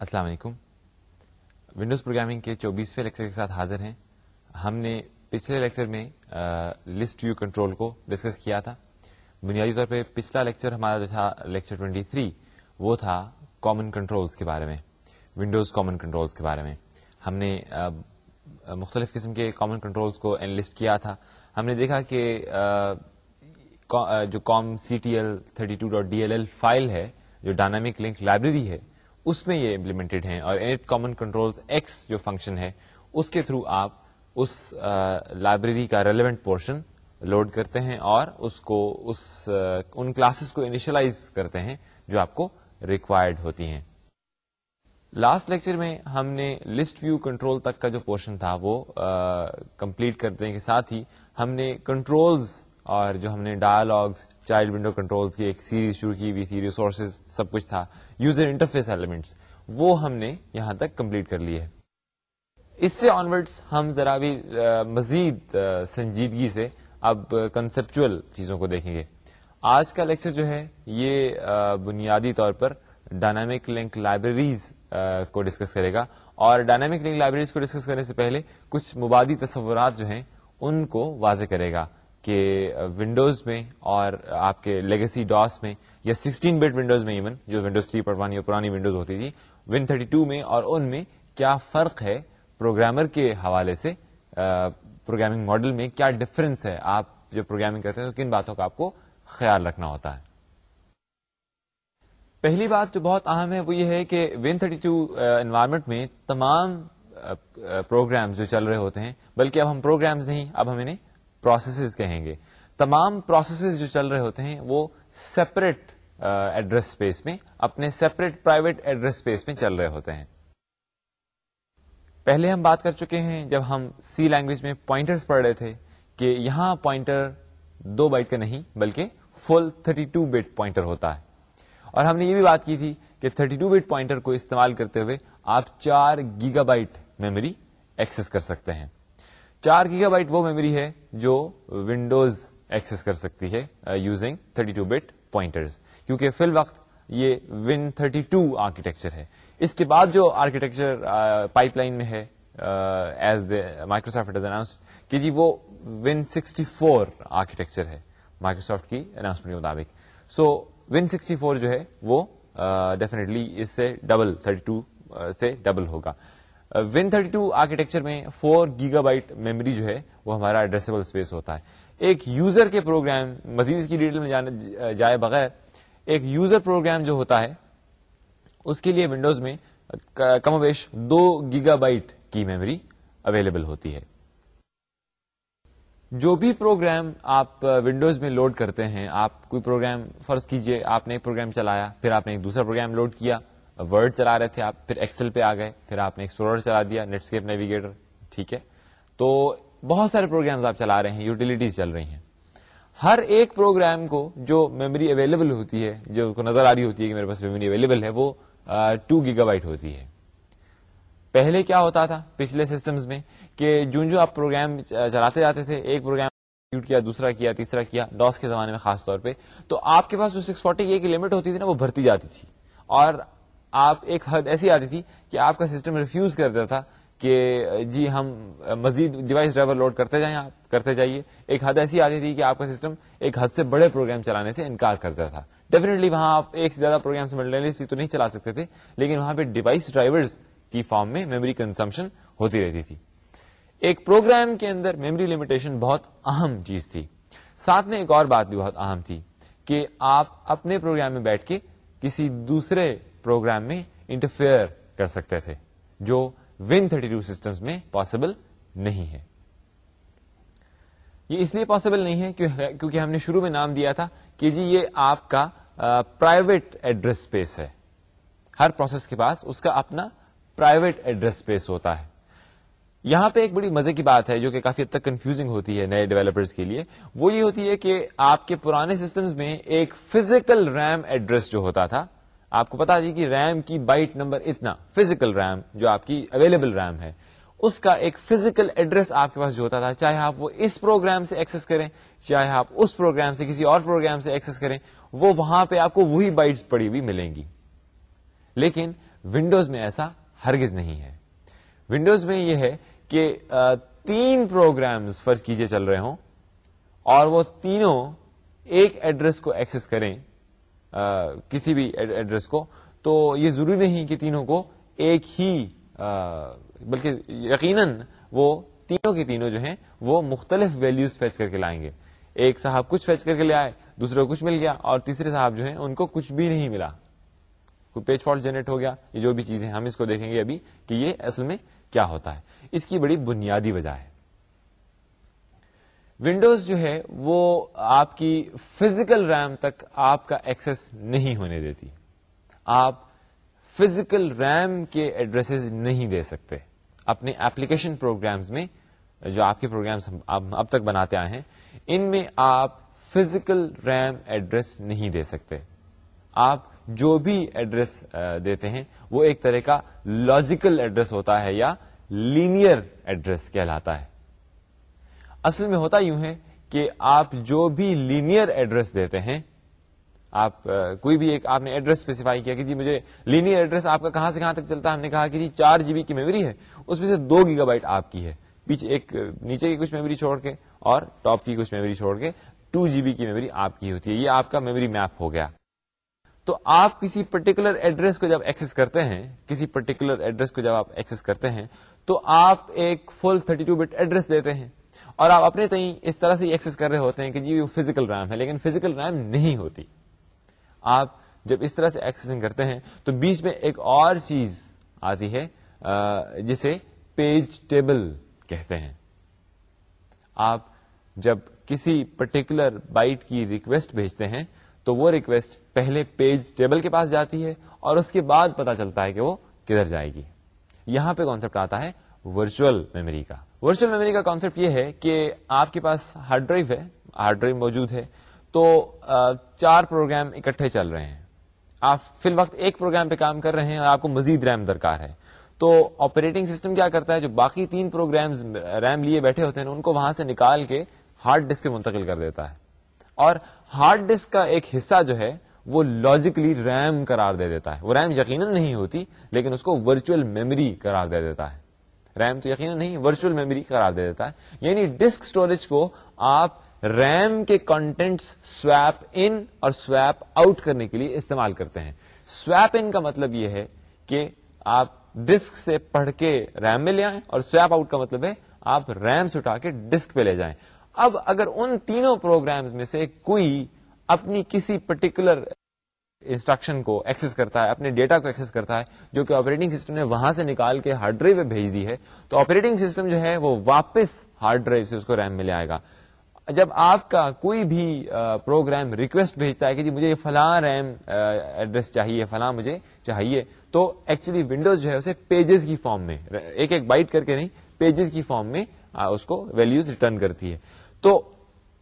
السلام علیکم۔ Windows programming کے چوبیسویں لیکچر کے ساتھ حاضر ہیں۔ ہم نے پچھلے لیکچر میں لسٹ ویو کنٹرول کو ڈسکس کیا تھا۔ بنیادی طور پہ پچھلا لیکچر ہمارا جو تھا لیکچر 23 وہ تھا کامن کنٹرولز کے بارے میں۔ ونڈوز کامن کنٹرولز کے بارے میں۔ ہم نے مختلف قسم کے کامن کنٹرولز کو انلسٹ کیا تھا۔ ہم نے دیکھا کہ جو com C T L thirty two dot D L L file ہے، جو ڈائنامک لنک لائبریری ہے اس میں یہ امپلیمنٹڈ ہیں اور انٹ کامن کنٹرول ایکس جو فنکشن ہے، اس کے تھرو آپ اس لائبریری کا ریلیونٹ پورشن لوڈ کرتے ہیں اور اس کو اس ان کلاسز کو انیشلائز کرتے ہیں جو آپ کو ریکوائرڈ ہوتی ہیں۔ لاسٹ لیکچر میں ہم نے لسٹ ویو کنٹرول تک کا جو پورشن تھا وہ کمپلیٹ کرنے کے ساتھ ہی ہم نے کنٹرولز اور جو ہم نے ڈائلگس چائلڈ ونڈو کنٹرول کی، ایک سیریز شروع کی ہوئی تھی ریسورسز سب کچھ تھا. یوزر انٹرفیس ایلیمنٹس وہ ہم نے یہاں تک کمپلیٹ کر لی ہے. اس سے آنورڈس ہم ذرا بھی مزید سنجیدگی سے اب کنسپچل چیزوں کو دیکھیں گے. آج کا لیکچر جو ہے، یہ بنیادی طور پر ڈائنامک لنک لائبریریز کو ڈسکس کرے گا. اور ڈائنامک لنک لائبریریز کو ڈسکس کرنے سے پہلے کچھ مبادی تصورات جو ہیں، ان کو واضح کرے گا. کہ ونڈوز میں اور آپ کے لیگسی ڈاس میں یا سکسٹین بٹ ونڈوز میں ایون جو ونڈوز تھری پوائنٹ ون پرانی ونڈوز ہوتی تھی ون تھرٹی ٹو میں اور ان میں کیا فرق ہے پروگرامر کے حوالے سے؟ پروگرامنگ ماڈل میں کیا ڈفرنس ہے؟ آپ جو پروگرامنگ کرتے ہیں تو کن باتوں کا آپ کو خیال رکھنا ہوتا ہے؟ پہلی بات جو بہت اہم ہے وہ یہ ہے کہ ون تھرٹی ٹو انوائرمنٹ میں تمام پروگرامز جو چل رہے ہوتے ہیں، بلکہ اب ہم پروگرامز نہیں، اب ہم انہیں پروسیسز کہیں گے۔ تمام پروسیسز جو چل رہے ہوتے ہیں وہ سیپریٹ ایڈریس اسپیس میں، اپنے سیپریٹ پرائیویٹ ایڈریس اسپیس میں چل رہے ہوتے ہیں۔ پہلے ہم بات کر چکے ہیں جب ہم سی لینگویج میں پوائنٹرز پڑھ رہے تھے کہ یہاں پوائنٹر دو بائٹ کا نہیں بلکہ فل 32 بٹ پوائنٹر ہوتا ہے۔ اور ہم نے یہ بھی بات کی تھی کہ 32 بٹ پوائنٹر کو استعمال کرتے ہوئے آپ چار گیگا بائٹ میموری ایکسس کر سکتے ہیں۔ چار گیگا بائٹ وہ میموری ہے جو ونڈوز ایکسس کر سکتی ہے using thirty two bit pointers کیونکہ فی الوقت یہ ون تھرٹی ٹو آرکیٹیکچر ہے. اس کے بعد جو آرکیٹیکچر پائپ لائن میں ہے ایز دا مائکروسافٹ اناؤنس کہ جی وہ ون سکسٹی فور آرکیٹیکچر ہے. مائکروسافٹ کی اناؤنسمنٹ کے مطابق. سو ون سکسٹی فور جو ہے وہ ڈیفینیٹلی uh, اس سے ڈبل تھرٹی ٹو سے ڈبل ہوگا. ون تھرٹی ٹو آرکیٹیکچر میں فور گیگا بائٹ میموری جو ہے، وہ ہمارا ایڈریسبل اسپیس ہوتا ہے۔ ایک یوزر کے پروگرام مزید اس کی ڈیٹیل میں جائے بغیر، ایک یوزر پروگرام جو ہوتا ہے، اس کے لیے ونڈوز میں کم بیش دو گیگا بائٹ کی میموری اویلیبل ہوتی ہے۔ جو بھی پروگرام آپ ونڈوز میں لوڈ کرتے ہیں، آپ کوئی پروگرام فرض کیجیے، آپ نے ایک پروگرام چلایا، پھر آپ نے ایک دوسرا پروگرام لوڈ کیا ورڈ چلا رہے تھے آپ، پھر ایکسل پہ آ گئے، پھر آپ نے ایکسپلورر چلا دیا نیٹ اسکیپ نیویگیٹر ٹھیک ہے؟ تو بہت سارے پروگرامز آپ چلا رہے ہیں یوٹیلیٹیز چل رہی ہیں۔ ہر ایک پروگرام کو جو میموری اویلیبل ہوتی ہے، جو کو نظر آ رہی ہوتی ہے کہ میرے پاس میموری اویلیبل ہے، وہ ٹو گیگا بائٹ ہوتی ہے۔ پہلے کیا ہوتا تھا پچھلے سسٹمز میں کہ جو جو آپ پروگرام چلاتے جاتے تھے، ایک پروگرام کیا، دوسرا کیا، تیسرا کیا ڈاس کے زمانے میں خاص طور پہ، تو آپ کے پاس جو سکس فورٹی کی لمٹ ہوتی تھی نا، وہ بھرتی جاتی تھی۔ اور آپ ایک حد ایسی آتی تھی کہ آپ کا سسٹم ریفیوز کر دیتا تھا کہ جی ہم مزید ڈیوائس ڈرائیور لوڈ کرتے جائیں آپ، کرتے جائیے۔ ایک حد ایسی آتی تھی کہ آپ کا سسٹم ایک حد سے بڑے پروگرام چلانے سے انکار کرتا تھا۔ ڈیفینیٹلی وہاں آپ ایک سے زیادہ پروگرام سے تو نہیں چلا سکتے تھے، لیکن وہاں پہ ڈیوائس ڈرائیور کی فارم میں میموری کنزمپشن ہوتی رہتی تھی۔ ایک پروگرام کے اندر میموری لمیٹیشن بہت اہم چیز تھی۔ ساتھ میں ایک اور بات بھی بہت اہم تھی کہ آپ اپنے پروگرام میں بیٹھ کے کسی دوسرے پروگرام میں انٹرفیئر کر سکتے تھے، جو ون تھرٹی ٹو سسٹم میں پاسبل نہیں ہے۔ یہ اس لیے پاسبل نہیں ہے کیونکہ ہم نے شروع میں نام دیا تھا کہ جی یہ آپ کا پرائیویٹ ایڈریس اسپیس ہے۔ ہر پروسیس کے پاس اس کا اپنا پرائیویٹ ایڈریس اسپیس ہوتا ہے۔ یہاں پہ ایک بڑی مزے کی بات ہے جو کہ کافی حد تک کنفیوزنگ ہوتی ہے نئے ڈیولپرز کے لیے۔ وہ یہ ہوتی ہے کہ آپ کے پرانے سسٹمز میں ایک فزیکل ریم ایڈریس جو ہوتا تھا آپ کو پتا جی کہ ریم کی بائٹ نمبر اتنا فزیکل ریم، جو آپ کی اویلیبل ریم ہے، اس کا ایک فزیکل ایڈریس آپ کے پاس جو ہوتا تھا، چاہے آپ وہ اس پروگرام سے ایکسس کریں، چاہے آپ اس پروگرام سے کسی اور پروگرام سے ایکسس کریں، وہ وہاں پہ آپ کو وہی بائٹس پڑی ہوئی ملیں گی۔ لیکن ونڈوز میں ایسا ہرگز نہیں ہے۔ ونڈوز میں یہ ہے کہ تین پروگرامز فرض کیجیے چل رہے ہوں اور وہ تینوں ایک ایڈریس کو ایکسس کریں۔ کسی بھی ایڈریس کو۔ تو یہ ضروری نہیں کہ تینوں کو ایک ہی بلکہ یقیناً وہ تینوں کے تینوں جو ہیں، وہ مختلف ویلوز فیچ کر کے لائیں گے۔ ایک صاحب کچھ فیچ کر کے لے آئے، دوسرے کو کچھ مل گیا، اور تیسرے صاحب جو ہیں، ان کو کچھ بھی نہیں ملا۔ کوئی پیج فالٹ جنریٹ ہو گیا، یہ جو بھی چیزیں ہم اس کو دیکھیں گے ابھی کہ یہ اصل میں کیا ہوتا ہے۔ اس کی بڑی بنیادی وجہ ہے۔ ونڈوز جو ہے وہ آپ کی فزیکل ریم تک آپ کا ایکسس نہیں ہونے دیتی۔ آپ فزیکل ریم کے ایڈریس نہیں دے سکتے۔ اپنے ایپلیکیشن پروگرامز میں جو آپ کے پروگرامز اب تک بناتے آئے ہیں، ان میں آپ فزیکل ریم ایڈریس نہیں دے سکتے۔ آپ جو بھی ایڈریس دیتے ہیں، وہ ایک طرح کا لاجیکل ایڈریس ہوتا ہے یا لینئر ایڈریس کہلاتا ہے۔ اصل میں ہوتا یوں ہے کہ آپ جو بھی لینئر ایڈریس دیتے ہیں، آپ کوئی بھی ایک آپ نے ایڈریس اسپیسیفائی کیا کہ جی مجھے لینئر ایڈریس آپ کا کہاں سے کہاں تک چلتا ہے؟ ہم نے کہا کہ جی چار جی بی کی میموری ہے، اس میں سے دو گیگا بائٹ آپ کی ہے۔ پیچھے ایک، نیچے کی کچھ میموری چھوڑ کے اور ٹاپ کی کچھ میموری چھوڑ کے ٹو جی بی کی میموری آپ کی ہوتی ہے۔ یہ آپ کا میموری میپ ہو گیا۔ تو آپ کسی پرٹیکولر ایڈریس کو جب ایکسس کرتے ہیں، کسی پرٹیکولر ایڈریس کو جب آپ ایکسس کرتے ہیں، تو آپ ایک فل 32 ٹو بٹ ایڈریس دیتے ہیں۔ اور آپ اپنے تئیں اس طرح سے ایکسس کر رہے ہوتے ہیں کہ جی وہ فزیکل ریم ہے، لیکن فزیکل ریم نہیں ہوتی۔ آپ جب اس طرح سے ایکسنگ کرتے ہیں تو بیچ میں ایک اور چیز آتی ہے جسے پیج ٹیبل کہتے ہیں۔ آپ جب کسی پرٹیکولر بائٹ کی ریکویسٹ بھیجتے ہیں تو وہ ریکویسٹ پہلے پیج ٹیبل کے پاس جاتی ہے اور اس کے بعد پتا چلتا ہے کہ وہ کدھر جائے گی۔ یہاں پہ کانسیپٹ آتا ہے ورچوئل میموری کا۔ ورچوئل میموری کا کانسیپٹ یہ ہے کہ آپ کے پاس ہارڈ ڈرائیو ہے ہارڈ ڈرائیو موجود ہے، تو چار پروگرام اکٹھے چل رہے ہیں۔ آپ فی الوقت ایک پروگرام پہ کام کر رہے ہیں اور آپ کو مزید ریم درکار ہے۔ تو آپریٹنگ سسٹم کیا کرتا ہے؟ جو باقی تین پروگرام ریم لیے بیٹھے ہوتے ہیں، ان کو وہاں سے نکال کے ہارڈ ڈسک منتقل کر دیتا ہے۔ اور ہارڈ ڈسک کا ایک حصہ جو ہے، وہ لاجیکلی ریم قرار دے دیتا ہے۔ وہ ریم یقیناً نہیں ہوتی، لیکن اس کو ورچوئل میموری قرار دے دیتا ہے۔ ریم تو یقیناً نہیں، ورچوئل میموری قرار دے دیتا ہے۔ یعنی ڈسک اسٹوریج کو آپ ریم کے کانٹینٹس سویپ ان اور سویپ آؤٹ کرنے کے لیے استعمال کرتے ہیں۔ سویپ ان کا مطلب یہ ہے کہ آپ ڈسک سے پڑھ کے ریم میں لے آئیں اور سویپ آؤٹ کا مطلب ہے آپ ریم سے اٹھا کے ڈسک پہ لے جائیں۔ اب اگر ان تینوں پروگرامز میں سے کوئی اپنی کسی پرٹیکولر انسٹرکشن کو ایکسس کرتا ہے، اپنے ڈیٹا کو ایکسس کرتا ہے، جو کہ آپریٹنگ سسٹم نے وہاں سے نکال کے ہارڈ ڈرائیو پہ بھیج دی ہے۔ تو آپریٹنگ سسٹم جو ہے، وہ واپس ہارڈ ڈرائیو سے اس کو ریم میں لے آئے گا۔ جب آپ کا کوئی بھی پروگرام ریکویسٹ بھیجتا ہے کہ جی مجھے فلاں ریم ایڈریس چاہیے، فلاں مجھے چاہیے، تو ایکچولی ونڈوز جو ہے اسے پیجز کی فارم میں، ایک ایک بائٹ کر کے نہیں، پیجز کی فارم میں اس کو ویلوز ریٹرن کرتی ہے۔ تو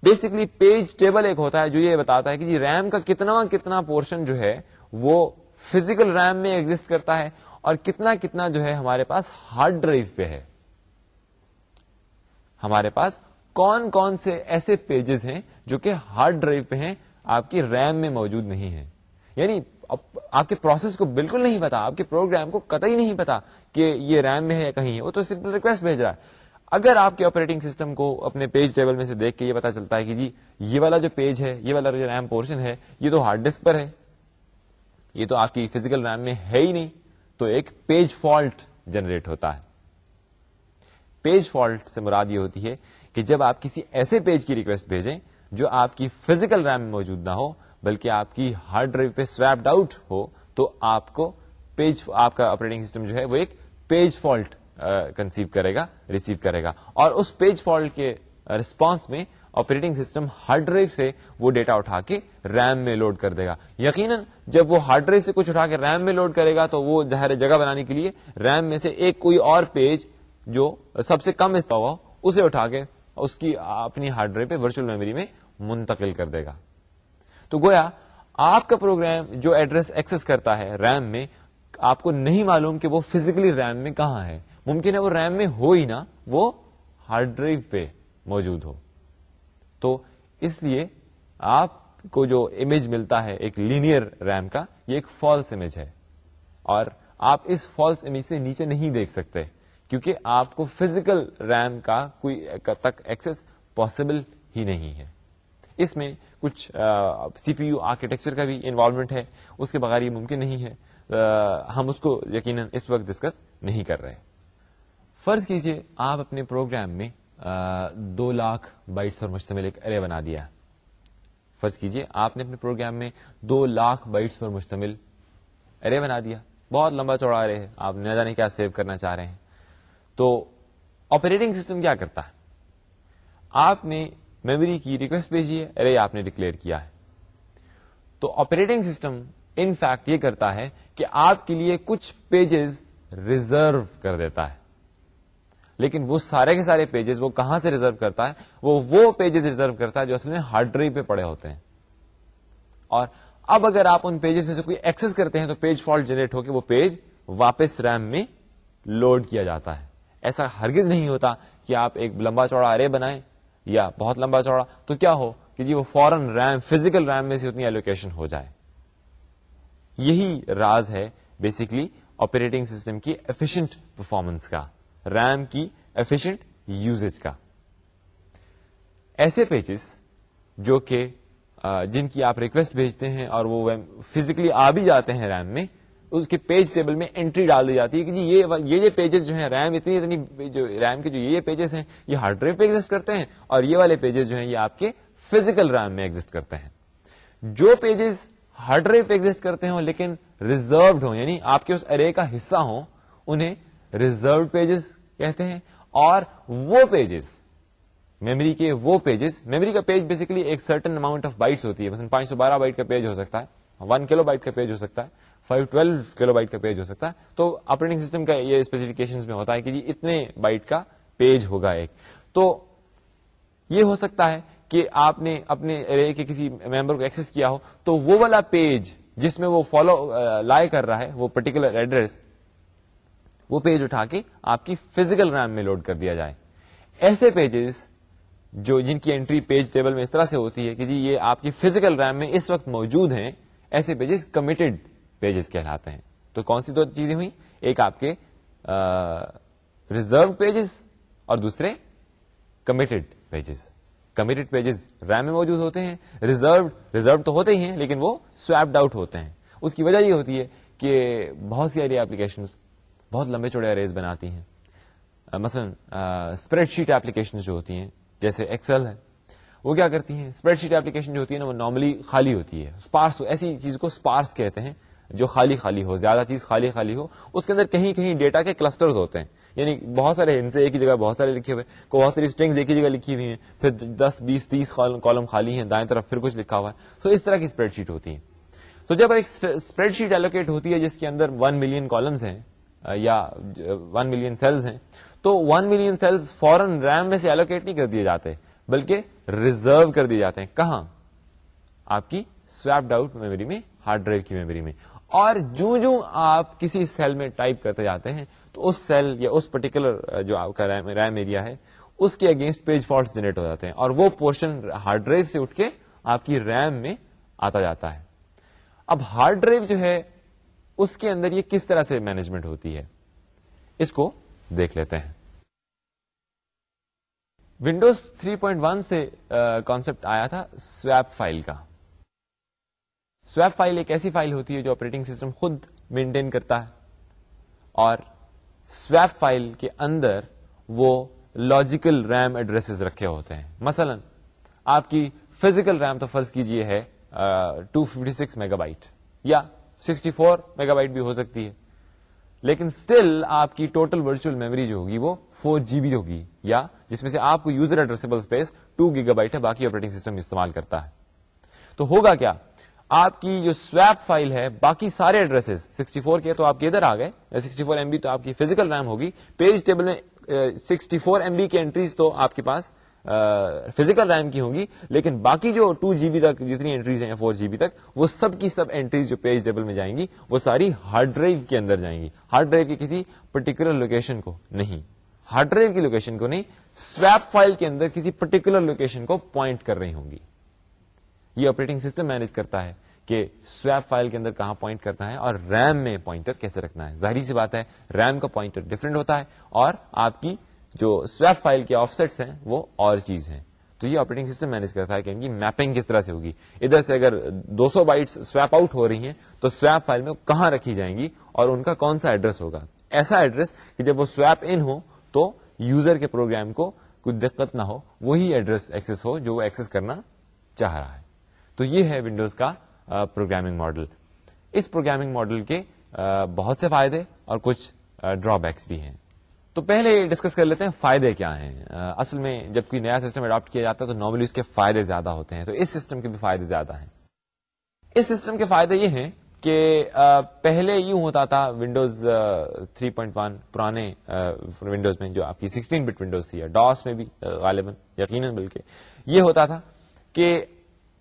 بیسکلی پیج ٹیبل ایک ہوتا ہے جو یہ بتاتا ہے کہ جی ریم کا کتنا کتنا پورشن جو ہے وہ فزیکل ریم میں ایگزٹ کرتا ہے اور کتنا کتنا جو ہے ہمارے پاس ہارڈ ڈرائیو پہ ہے۔ ہمارے پاس کون کون سے ایسے پیجز ہیں جو کہ ہارڈ ڈرائیو پہ ہیں، آپ کی ریم میں موجود نہیں ہے یعنی آپ کے پروسیس کو بالکل نہیں پتا، آپ کے پروگرام کو قطعی نہیں پتا کہ یہ ریم میں ہے یا کہیں ہے، وہ تو سمپل ریکویسٹ بھیج رہا ہے۔ اگر آپ کے آپریٹنگ سسٹم کو اپنے پیج ٹیبل میں سے دیکھ کے یہ پتا چلتا ہے کہ جی یہ والا جو پیج ہے، یہ والا جو ریم پورشن ہے، یہ تو ہارڈ ڈسک پر ہے۔ یہ تو آپ کی فزیکل ریم میں ہے ہی نہیں۔ تو ایک پیج فالٹ جنریٹ ہوتا ہے۔ پیج فالٹ سے مراد یہ ہوتی ہے کہ جب آپ کسی ایسے پیج کی ریکویسٹ بھیجیں جو آپ کی فزیکل ریم میں موجود نہ ہو، بلکہ آپ کی ہارڈ ڈرائیو پہ سویپڈ آؤٹ ہو، تو آپ کو پیج آپ کا آپریٹنگ سسٹم جو ہے وہ ایک پیج فالٹ کنسیو کرے گا ریسیو کرے گا۔ اور اس پیج فالٹ کے ریسپانس میں آپریٹنگ سسٹم ہارڈ ڈرائیو سے وہ ڈیٹا اٹھا کے ریم میں لوڈ کر دے گا۔ یقیناً جب وہ ہارڈ ڈرائیو سے کچھ اٹھا کے ریم میں لوڈ کرے گا تو وہ ظاہر جگہ بنانے کے لیے ریم میں سے ایک کوئی اور پیج جو سب سے کم استعمال اسے اٹھا کے اس کی اپنی ہارڈ ڈرائیو پہ ورچوئل میموری میں منتقل کر دے گا۔ تو گویا، آپ کا پروگرام جو ایڈریس ایکسس کرتا ہے ریم میں، آپ کو نہیں معلوم کہ وہ فزیکلی ریم میں کہاں ہے۔ ممکن ہے وہ ریم میں ہو ہی نا وہ ہارڈ ڈرائیو پہ موجود ہو۔ تو اس لیے آپ کو جو امیج ملتا ہے، ایک لینئر ریم کا، یہ ایک فالس امیج ہے۔ اور آپ اس فالس امیج سے نیچے نہیں دیکھ سکتے، کیونکہ آپ کو فزیکل ریم کا کوئی تک ایکسس پاسبل ہی نہیں ہے۔ اس میں کچھ سی پی یو آرکیٹیکچر کا بھی انوالومنٹ ہے۔ اس کے بغیر یہ ممکن نہیں ہے۔ ہم اس کو یقیناً اس وقت ڈسکس نہیں کر رہے۔ فرض کیجیے آپ اپنے پروگرام میں دو لاکھ بائٹس پر مشتمل ایک ارے بنا دیا۔ فرض کیجیے آپ نے اپنے پروگرام میں دو لاکھ بائٹس پر مشتمل ارے بنا دیا۔ بہت لمبا چوڑا ارے ہے۔ آپ نہ جانے کیا سیو کرنا چاہ رہے ہیں۔ تو آپریٹنگ سسٹم کیا کرتا ہے؟ آپ نے میموری کی ریکویسٹ بھیجی ہے، ارے آپ نے ڈکلیئر کیا ہے۔ تو آپریٹنگ سسٹم ان فیکٹ یہ کرتا ہے کہ آپ کے لیے کچھ پیجز ریزرو کر دیتا ہے۔ لیکن وہ سارے کے سارے پیجز وہ کہاں سے ریزرو کرتا ہے؟ وہ وہ پیجز ریزرو کرتا ہے جو اصل میں ہارڈ ڈرائیو پہ پڑے ہوتے ہیں۔ اور اب اگر آپ ان پیجز میں سے کوئی ایکسس کرتے ہیں تو پیج فالٹ جنریٹ ہو کے وہ پیج واپس ریم میں لوڈ کیا جاتا ہے۔ ایسا ہرگز نہیں ہوتا کہ آپ ایک لمبا چوڑا ارے بنائیں یا بہت لمبا چوڑا۔ تو کیا ہو کہ جی وہ فورن ریم فزیکل ریم میں سے اتنی ایلوکیشن ہو جائے۔ یہی راز ہے بیسکلی آپریٹنگ سسٹم کی ایفیشنٹ پرفارمنس کا۔ ریم کی ایفیشنٹ یوزیج کا۔ ایسے پیجز جو کہ جن کی آپ ریکویسٹ بھیجتے ہیں اور وہ فزیکلی آ بھی جاتے ہیں ریم میں، اس کے پیج ٹیبل میں انٹری ڈال دی جاتی ہے کہ جی یہ یہ پیجز جو ہیں، ریم اتنی اتنی جو، ریم کے جو یہ پیجز ہیں، یہ ہارڈ ڈرائیو پہ ایگزٹ کرتے ہیں اور یہ والے پیجز جو ہیں، یہ آپ کے فزیکل ریم میں ایگزٹ کرتے ہیں۔ جو پیجز ہارڈ ڈرائیو پہ ایگزٹ کرتے ہوں لیکن ریزروڈ ہوں یعنی آپ کے اس ارے کا حصہ ہوں، انہیں ریزروڈ پیجز کہتے ہیں اور وہ پیجز میموری کے وہ پیجز میموری کا پیج بیسکلی ایک سرٹن اماؤنٹ آف بائٹس ہوتی ہے۔ مثلا پانچ سو بارہ بائٹ کا پیج ہو سکتا ہے ون کلو بائٹ کا پیج ہو سکتا ہے فائیو ٹویلو کلو بائٹ کا پیج ہو سکتا ہے۔ تو آپریٹنگ سسٹم کا یہ اسپیسیفکیشن میں ہوتا ہے کہ جی اتنے بائٹ کا پیج ہوگا ایک۔ تو یہ ہو سکتا ہے کہ آپ نے اپنے رے کے کسی ممبر کو ایکسس کیا ہو، تو وہ والا پیج جس میں وہ فالو لائے کر رہا ہے، وہ پرٹیکولر ایڈریس وہ پیج اٹھا کے آپ کی فزیکل ریم میں لوڈ کر دیا جائے۔ ایسے پیجز جو جن کی انٹری پیج ٹیبل میں اس طرح سے ہوتی ہے کہ جی یہ آپ کی فزیکل ریم میں اس وقت موجود ہیں، ایسے پیجز کمیٹڈ پیجز کہلاتے ہیں۔ تو کون سی دو چیزیں ہوئی ایک آپ کے ریزرو پیجز اور دوسرے committed pages committed pages RAM میں موجود ہوتے ہیں ریزرو ریزرو تو ہوتے ہی ہیں، لیکن وہ سویپڈ آؤٹ ہوتے ہیں۔ اس کی وجہ یہ ہوتی ہے کہ بہت سی ایری ایپلیکیشن بہت لمبے چوڑے اریز بناتی ہیں۔ مثلا اسپریڈ شیٹ ایپلیکیشن جو ہوتی ہیں، جیسے ایکسل ہے، وہ کیا کرتی ہیں؟ اسپریڈ شیٹ ایپلیکیشن جو ہوتی ہے نا، وہ نارملی خالی ہوتی ہے۔ اسپارس ایسی چیز کو اسپارس کہتے ہیں، جو خالی خالی ہو، زیادہ چیز خالی خالی ہو۔ اس کے اندر کہیں کہیں ڈیٹا کے کلسٹرز ہوتے ہیں۔ یعنی بہت سارے ان سے ایک ہی جگہ بہت سارے لکھے ہوئے بہت ساری اسٹرنگز ایک ہی جگہ لکھی ہوئی ہیں۔ پھر دس، بیس، تیس کالم خالی ہیں، دائیں طرف پھر کچھ لکھا ہوا ہے۔ تو اس طرح کی اسپریڈ شیٹ ہوتی ہے تو جب ایک اسپریڈ شیٹ ایلوکیٹ ہوتی ہے، جس کے اندر ون ملین کالمز ہیں یا ون ملین سیلز ہیں، تو ون ملین سیلز فورن ریم میں سے ایلوکیٹ نہیں کر دیے جاتے، بلکہ ریزرو کر دیے جاتے ہیں۔ کہاں؟ آپ کی سویپڈ آؤٹ میموری میں ہارڈ ڈرائیو کی میموری میں۔ اور جو جو آپ کسی سیل میں ٹائپ کرتے جاتے ہیں، تو اس سیل یا اس پرٹیکولر جو آپ کا ریم ایریا ہے، اس کے اگینسٹ پیج فالٹ جنریٹ ہو جاتے ہیں، اور وہ پورشن ہارڈ ڈرائیو سے اٹھ کے آپ کی ریم میں آتا جاتا ہے۔ اب ہارڈ ڈرائیو جو ہے اس کے اندر یہ کس طرح سے مینجمنٹ ہوتی ہے؟ اس کو دیکھ لیتے ہیں۔ ونڈوز 3.1 سے کانسپٹ آیا تھا سویپ فائل کا۔ سویپ فائل ایک ایسی فائل ہوتی ہے جو آپریٹنگ سسٹم خود مینٹین کرتا ہے۔ اور سویپ فائل کے اندر وہ لاجیکل ریم ایڈریس رکھے ہوتے ہیں۔ مثلا، آپ کی فزیکل ریم تو فرض کیجیے ہے two fifty six megabyte یا سکسٹی فور میگا بائٹ بھی ہو سکتی ہے۔ لیکن اسٹل آپ کی ٹوٹل ورچوئل میموری جو ہوگی وہ فور جی بی ہوگی یا جس میں سے آپ کو user addressable space two gigabyte ہے، باقی آپریٹنگ سسٹم استعمال کرتا ہے۔ تو ہوگا کیا؟ آپ کی جو سویپ فائل ہے، باقی سارے ایڈریس سکسٹی فور کے تو آپ کے ادھر آ گئے؟ سکسٹی فور ایم بی تو آپ کی فزیکل ریم ہوگی۔ پیج ٹیبل میں سکسٹی فور ایم بی کی انٹریز تو آپ کے پاس فزیکل ریم کی ہوگی لیکن باقی جو ٹو جی بی تک، جتنی انٹریز ہیں فور جی بی تک، وہ سب کی سب انٹریز جو پیج ٹیبل میں جائیں گی، وہ ساری ہارڈ ڈرائیو کے اندر جائیں گی۔ ہارڈ ڈرائیو کی کسی پرٹیکولر لوکیشن کو نہیں۔ ہارڈ ڈرائیو کی لوکیشن کو نہیں سویپ فائل کے اندر کسی پرٹیکولر لوکیشن کو پوائنٹ کر رہی ہوں گی۔ یہ آپریٹنگ سسٹم مینج کرتا ہے کہ سویپ فائل کے اندر کہاں پوائنٹ کرنا ہے اور ریم میں پوائنٹر کیسے رکھنا ہے۔ ظاہری سی بات ہے ریم کا پوائنٹر ڈفرینٹ ہوتا ہے اور آپ کی جو سویپ فائل کے آف سیٹس ہیں، وہ اور چیز ہیں۔ تو یہ آپریٹنگ سسٹم مینج کرتا ہے کہ ان کی میپنگ کس طرح سے ہوگی۔ ادھر سے اگر دو سو بائٹ سویپ آؤٹ ہو رہی ہیں، تو سویپ فائل میں کہاں رکھی جائیں گی اور ان کا کون سا ایڈریس ہوگا۔ ایسا ایڈریس کہ جب وہ سویپ ان ہو، تو یوزر کے پروگرام کو کوئی دقت نہ ہو، وہی ایڈریس ایکسس ہو جو وہ ایکسس کرنا چاہ رہا ہے۔ تو یہ ہے ونڈوز کا پروگرامنگ ماڈل اس پروگرامنگ ماڈل کے بہت سے فائدے اور کچھ ڈرا بیکس بھی ہیں۔ تو پہلے ڈسکس کر لیتے ہیں فائدے کیا ہیں۔ اصل میں جب کوئی نیا سسٹم اڈاپٹ کیا جاتا ہے تو نارملی اس کے فائدے زیادہ ہوتے ہیں۔ تو اس سسٹم کے بھی فائدے زیادہ ہیں۔ اس سسٹم کے فائدے یہ ہیں کہ پہلے یوں ہوتا تھا ونڈوز 3.1 پرانے ونڈوز میں جو آپ کی 16 بٹ ونڈوز تھی ڈاس میں بھی غالباً، یقیناً بلکہ یہ ہوتا تھا کہ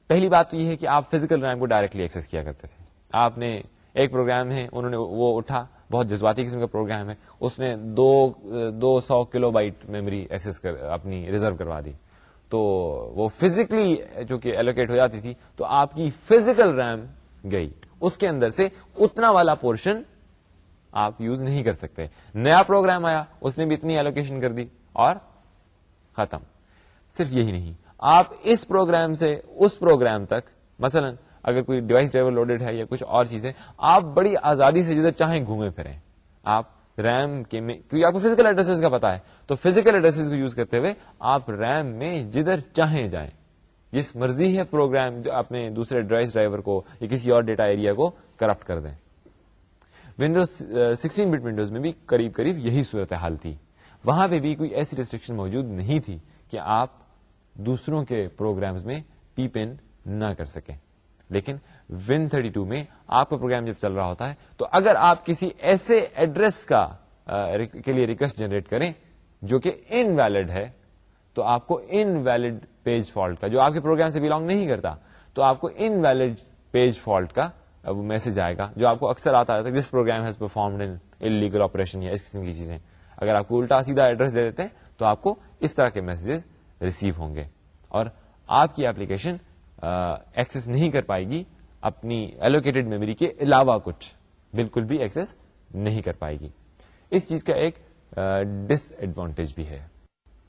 پہلی بات تو یہ ہے کہ آپ فزیکل ریم کو ڈائریکٹلی ایکسس کیا کرتے تھے۔ آپ نے ایک پروگرام ہے، انہوں نے وہ اٹھا بہت جذباتی قسم کا پروگرام ہے۔ اس نے دو دو سو کلو بائٹ میموری ایکسس کر، اپنی ریزرو کروا دی۔ تو وہ فزیکلی جو کہ ایلوکیٹ ہو جاتی تھی، تو آپ کی فزیکل ریم گئی۔ اس کے اندر سے اتنا والا پورشن آپ یوز نہیں کر سکتے۔ نیا پروگرام آیا، اس نے بھی اتنی ایلوکیشن کر دی اور ختم۔ صرف یہی نہیں، آپ اس پروگرام سے، اس پروگرام تک، مثلا اگر کوئی ڈیوائس ڈرائیور لوڈیڈ ہے یا کچھ اور چیزیں، آپ بڑی آزادی سے جدھر چاہیں گھومے پھریں۔ آپ ریم کے میں، کیونکہ آپ کو فزیکل ایڈریس کا پتا ہے۔ تو فزیکل ایڈریس کو یوز کرتے ہوئے آپ ریم میں جدھر چاہیں جائیں۔ جس مرضی ہے پروگرام اپنے دوسرے ڈیوائس ڈرائیور کو یا کسی اور ڈیٹا ایریا کو کرپٹ کر دیں۔ ونڈوز سکسٹین بٹ ونڈوز میں بھی قریب قریب یہی صورت حال تھی۔ وہاں پہ بھی کوئی ایسی ریسٹرکشن موجود نہیں تھی کہ آپ دوسروں کے پروگرامز میں پی پین نہ کر سکیں۔ لیکن ون تھرٹی ٹو میں آپ کا پروگرام جب چل رہا ہوتا ہے، تو اگر آپ کسی ایسے ایڈریس کا کے لیے ریکویسٹ جنریٹ کریں جو کہ ان ویلڈ ہے، تو آپ کو ان ویلڈ پیج فالٹ کا، جو آپ کے پروگرام سے بلونگ نہیں کرتا، تو آپ کو ان ویلڈ پیج فالٹ کا میسج آئے گا، جو آپ کو اکثر آتا ہے this program has performed illegal operation یا اس قسم کی چیزیں۔ اگر آپ کو الٹا سیدھا ایڈریس دے دیتے ہیں، تو آپ کو اس طرح کے میسجز ریسیو ہوں گے۔ اور آپ کی ایپلیکیشن ایکسس نہیں کر پائے گی، اپنی ایلوکیٹڈ میموری کے علاوہ کچھ بالکل بھی ایکسس نہیں کر پائے گی۔ اس چیز کا ایک ڈس ایڈوانٹیج بھی ہے۔